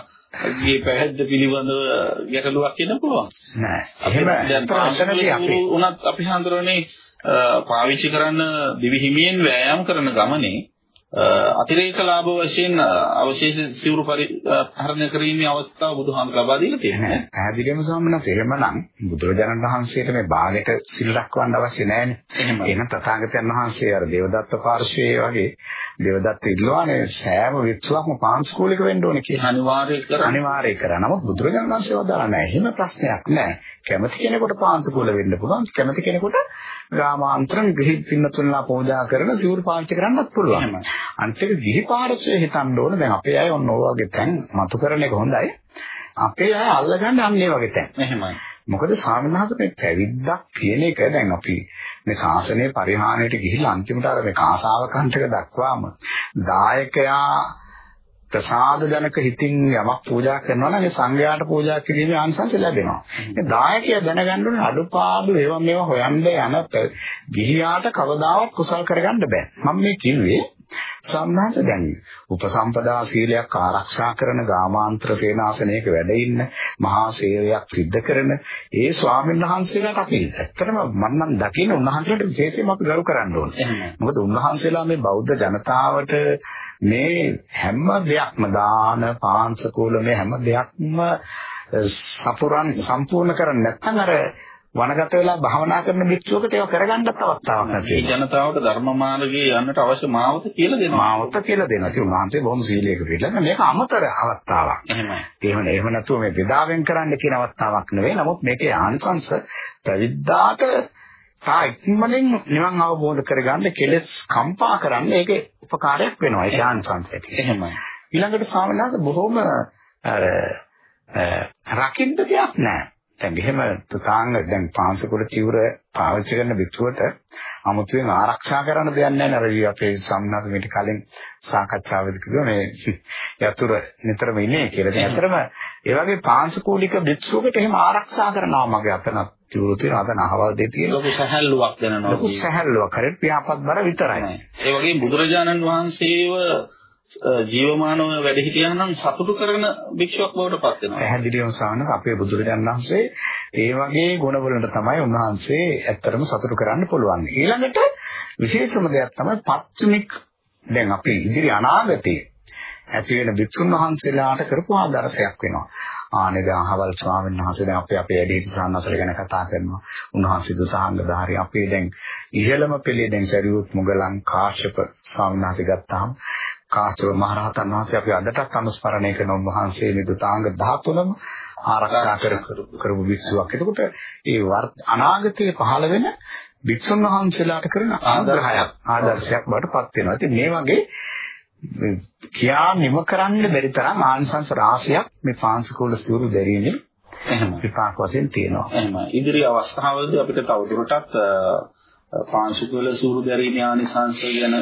ගේ පැහැද්ද පිළිබඳව ගැටලුවක් වෙන්න පුළුවන්. නෑ. එහෙම දැන් පාසලදී අපි උනත් අපි හඳුරන්නේ පාවිච්චි කරන්න දිවි හිමියෙන් වෑයම් කරන ගමනේ අතිරේක ලාභ වශයෙන් අවශේෂ සිවුරු පරිහරණය කිරීමේ අවස්ථාව බුදුහාම ලබා දීලා තියෙනවා. පැහැදිලිවම සම්මත එහෙමනම් බුදුරජාණන් වහන්සේට මේ භාගයට සිල් රැකවන්න අවශ්‍ය නැහැනේ. එහෙම. එහෙනම් තථාගතයන් වහන්සේ අර දේවදත්ත පාර්ශ්වයේ වගේ දේවදත්ත ඉල්ලුවානේ සෑම වික්ෂුවක්ම පාංශකූලික වෙන්න ඕනේ කියලා. අනිවාර්ය කරා. අනිවාර්ය කරා. නමුත් බුදුරජාණන් වහන්සේ වදාලා නැහැ. එහෙම ප්‍රශ්නයක් නැහැ. කැමති කෙනෙකුට පාංශකූල වෙන්න පුළුවන්. කැමති කෙනෙකුට ග්‍රාමාන්තරන් ගිහි පින්නතුන්ලා පූජා කරන සිවුරු පාවිච්චි කරන්නත් පුළුවන්. අනිත් එක ගිහි පාරසය හිතන්න ඕන. දැන් අපේ අය ඔන්න ඔය වගේ තැන් මතු කරන එක හොඳයි. අපේ අය අල්ලගන්න අන්නේ වගේ තැන්. එහෙමයි. මොකද වහන්සේ මේ පැවිද්දක් කියන එක දැන් අපි මේ ශාසනය පරිහානියට ගිහිල්ලා අන්තිමට අර මේ කාසාව කන්ටක දක්වාම දායකයා ප්‍රසාද ජනක හිතින් යමක් පූජා කරනවා නම් ඒ සංඝයාට පූජා කිරීමේ ආනිසංස ලැබෙනවා. ඒ දායකයා දැනගන්න ඕනේ අඩුපාඩු ඒවා මේවා හොයන්න යන ගිහියාට කවදාවත් කුසල් කරගන්න බෑ. මම මේ කිව්වේ සම්මාත දැන් උපසම්පදා සීලයක් ආරක්ෂා කරන ගාමාන්තර සේනාසනයක වැඩ ඉන්න මහා සේවයක් සිද්ධ කරන ඒ ස්වාමීන් වහන්සේලාට අපි ඇත්තටම මම නම් දකින්න උන්වහන්සේට විශේෂයෙන්ම අපි ගරු කරන්න ඕනේ. මොකද උන්වහන්සේලා මේ බෞද්ධ ජනතාවට මේ හැම දෙයක්ම දාන පාංශකූල මේ හැම දෙයක්ම සපුරන් සම්පූර්ණ කරන්නේ නැත්නම් අර වනගත වෙලා භාවනා කරන භික්ෂුවකට ඒක කරගන්නත් අවස්ථාවක් නැති. මේ ජනතාවට ධර්ම මාර්ගයේ යන්නට අවශ්‍ය මාවත කියලා දෙනවා. මාවත කියලා දෙනවා. ඒ උන්වහන්සේ බොහොම සීලයක පිළිලා මේක අමතර අවස්ථාවක්. එහෙමයි. එහෙම එහෙම නැතුව මේ බෙදාවෙන් කරන්න කියන අවස්ථාවක් නෙවෙයි. නමුත් මේකේ ආනිසංශ ප්‍රවිද්දාට තා ඉක්මනින් නිවන් අවබෝධ කරගන්න කෙලෙස් කම්පා කරන්න ඒකේ උපකාරයක් වෙනවා. ඒ ආනිසංශයට. එහෙමයි. ඊළඟට සාමනාද බොහොම අර රකින්න දෙයක් නැහැ. දැන් එහෙම තුතාංග දැන් පාංශකුල චිවර පාවිච්චි කරන වික්ෂුවට 아무තුවෙන් ආරක්ෂා කරන්න දෙයක් නැහැ නේද අපේ සම්නාත මේට කලින් සාකච්ඡාවේදී කිව්වා මේ යතුරු නිතරම ඉන්නේ කියලා. දැන් අතරම ඒ වගේ පාංශකූලික වික්ෂුවකට එහෙම ආරක්ෂා කරනවා මගේ අතන චිවර තියෙන අතන අහවල් දෙය තියෙන ලොකු සහැල්ලුවක් දෙනවා. ලොකු සහැල්ලුවක් හරියට පියාපත් බර විතරයි. ඒ වගේම බුදුරජාණන් වහන්සේව ජීවමානව වැඩ හිටියා නම් සතුටු කරන භික්ෂුවක් බවට පත් වෙනවා. පැහැදිලිවම සානක අපේ බුදුරජාණන් වහන්සේ ඒ වගේ ගුණවලට තමයි උන්වහන්සේ ඇත්තටම සතුටු කරන්න පුළුවන්. ඊළඟට විශේෂම දෙයක් තමයි පත්තුනික් දැන් අපි ඉදිරි අනාගතයේ ඇති වෙන භික්ෂුන් වහන්සේලාට කරපු ආදර්ශයක් වෙනවා. ආනේ දැන් අහවල් ස්වාමීන් වහන්සේ දැන් අපි අපේ වැඩි සාන්නතර ගැන කතා කරනවා. උන්වහන්සේ දුතාංගධාරී අපේ දැන් ඉහළම පෙළේ දැන් සරියුත් මුගලන් කාශ්‍යප ස්වාමීන් වහන්සේ ගත්තාම කාශ්‍යප මහ රහතන් වහන්සේ අපි අදටත් අනුස්මරණය කරන උන්වහන්සේ මේ දුතාංග 13ම ආරක්ෂා කර කරපු භික්ෂුවක්. එතකොට ඒ අනාගතයේ පහළ වෙන භික්ෂුන් වහන්සේලාට කරන ආදර්ශයක් ආදර්ශයක් බවට පත් වෙනවා. ඉතින් මේ වගේ කියා නිම කරන්න බැරි තරම් ආංශංශ රාශියක් මේ පාංශකෝල සිවුරු දැරීමේ එහෙම විපාක වශයෙන් තියෙනවා. එහෙම. ඉදිරි අවස්ථාවලදී අපිට තවදුරටත් පාංශකෝල සිවුරු දැරීමේ ආනිසංශ ගැන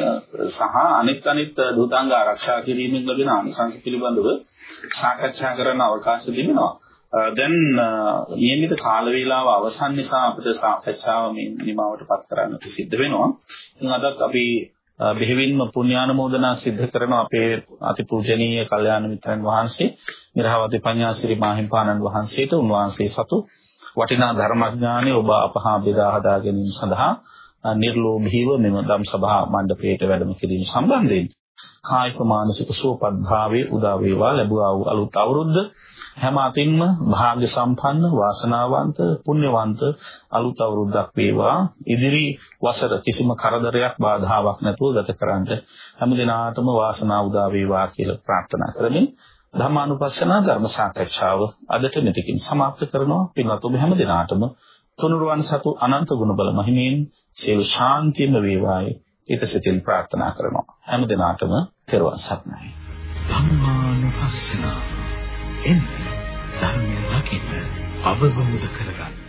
සහ අනිත් අනිත් දූතාංග ආරක්ෂා කිරීමෙන් ලැබෙන ආනිසංශ පිළිබඳව සාකච්ඡා කරන අවකාශ ලැබෙනවා. දැන් නියමිත කාල වේලාව අවසන් නිසා අපිට සාකච්ඡාව මේ නිමාවටපත් කරන්න සිද්ධ වෙනවා. ඉතින් අදත් අපි බෙහෙවින්ම පුණ්‍යානුමෝදනා සිද්ධ කරන අපේ අතිපූජනීය කල්යාණ මිත්‍රන් වහන්සේ මිරහවති පඤ්ඤාසිරි මාහිම්පාණන් වහන්සේට උන්වහන්සේ සතු වටිනා ධර්මඥානෙ ඔබ අපහා බෙදා හදා ගැනීම සඳහා නිර්ලෝභීව මෙම ධම් සභා මණ්ඩපයට වැඩම කිරීම සම්බන්ධයෙන් කායික මානසික සුවපත් භාවයේ උදා වේවා ලැබුවා වූ අලුත් අවුරුද්ද හැම අතින්ම භාග්‍ය සම්පන්න වාසනාවන්ත පුණ්‍යවන්ත අලුත් අවුරුද්දක් වේවා. ඉදිරි වසර කිසිම කරදරයක් බාධාාවක් නැතුව ගත කරන්න හැම දිනාටම වාසනාව උදා වේවා කියලා ප්‍රාර්ථනා කරමින් ධර්මානුපස්සන ධර්ම සාකච්ඡාව අදට මෙතකින් સમાප්ත කරනවා. පින්වත් ඔබ හැම දිනාටම තුනුරුවන් සතු අනන්ත ගුණ බල මහිමෙන් සියලු ශාන්තියම වේවායි. ඊටසිතින් ප්‍රාර්ථනා කරනවා. හැම දිනාටම පෙරවන් සත්නායි ධම්මානුපස්සන එන්නේ ධර්මය රකින්න අවබෝධ කරගන්න.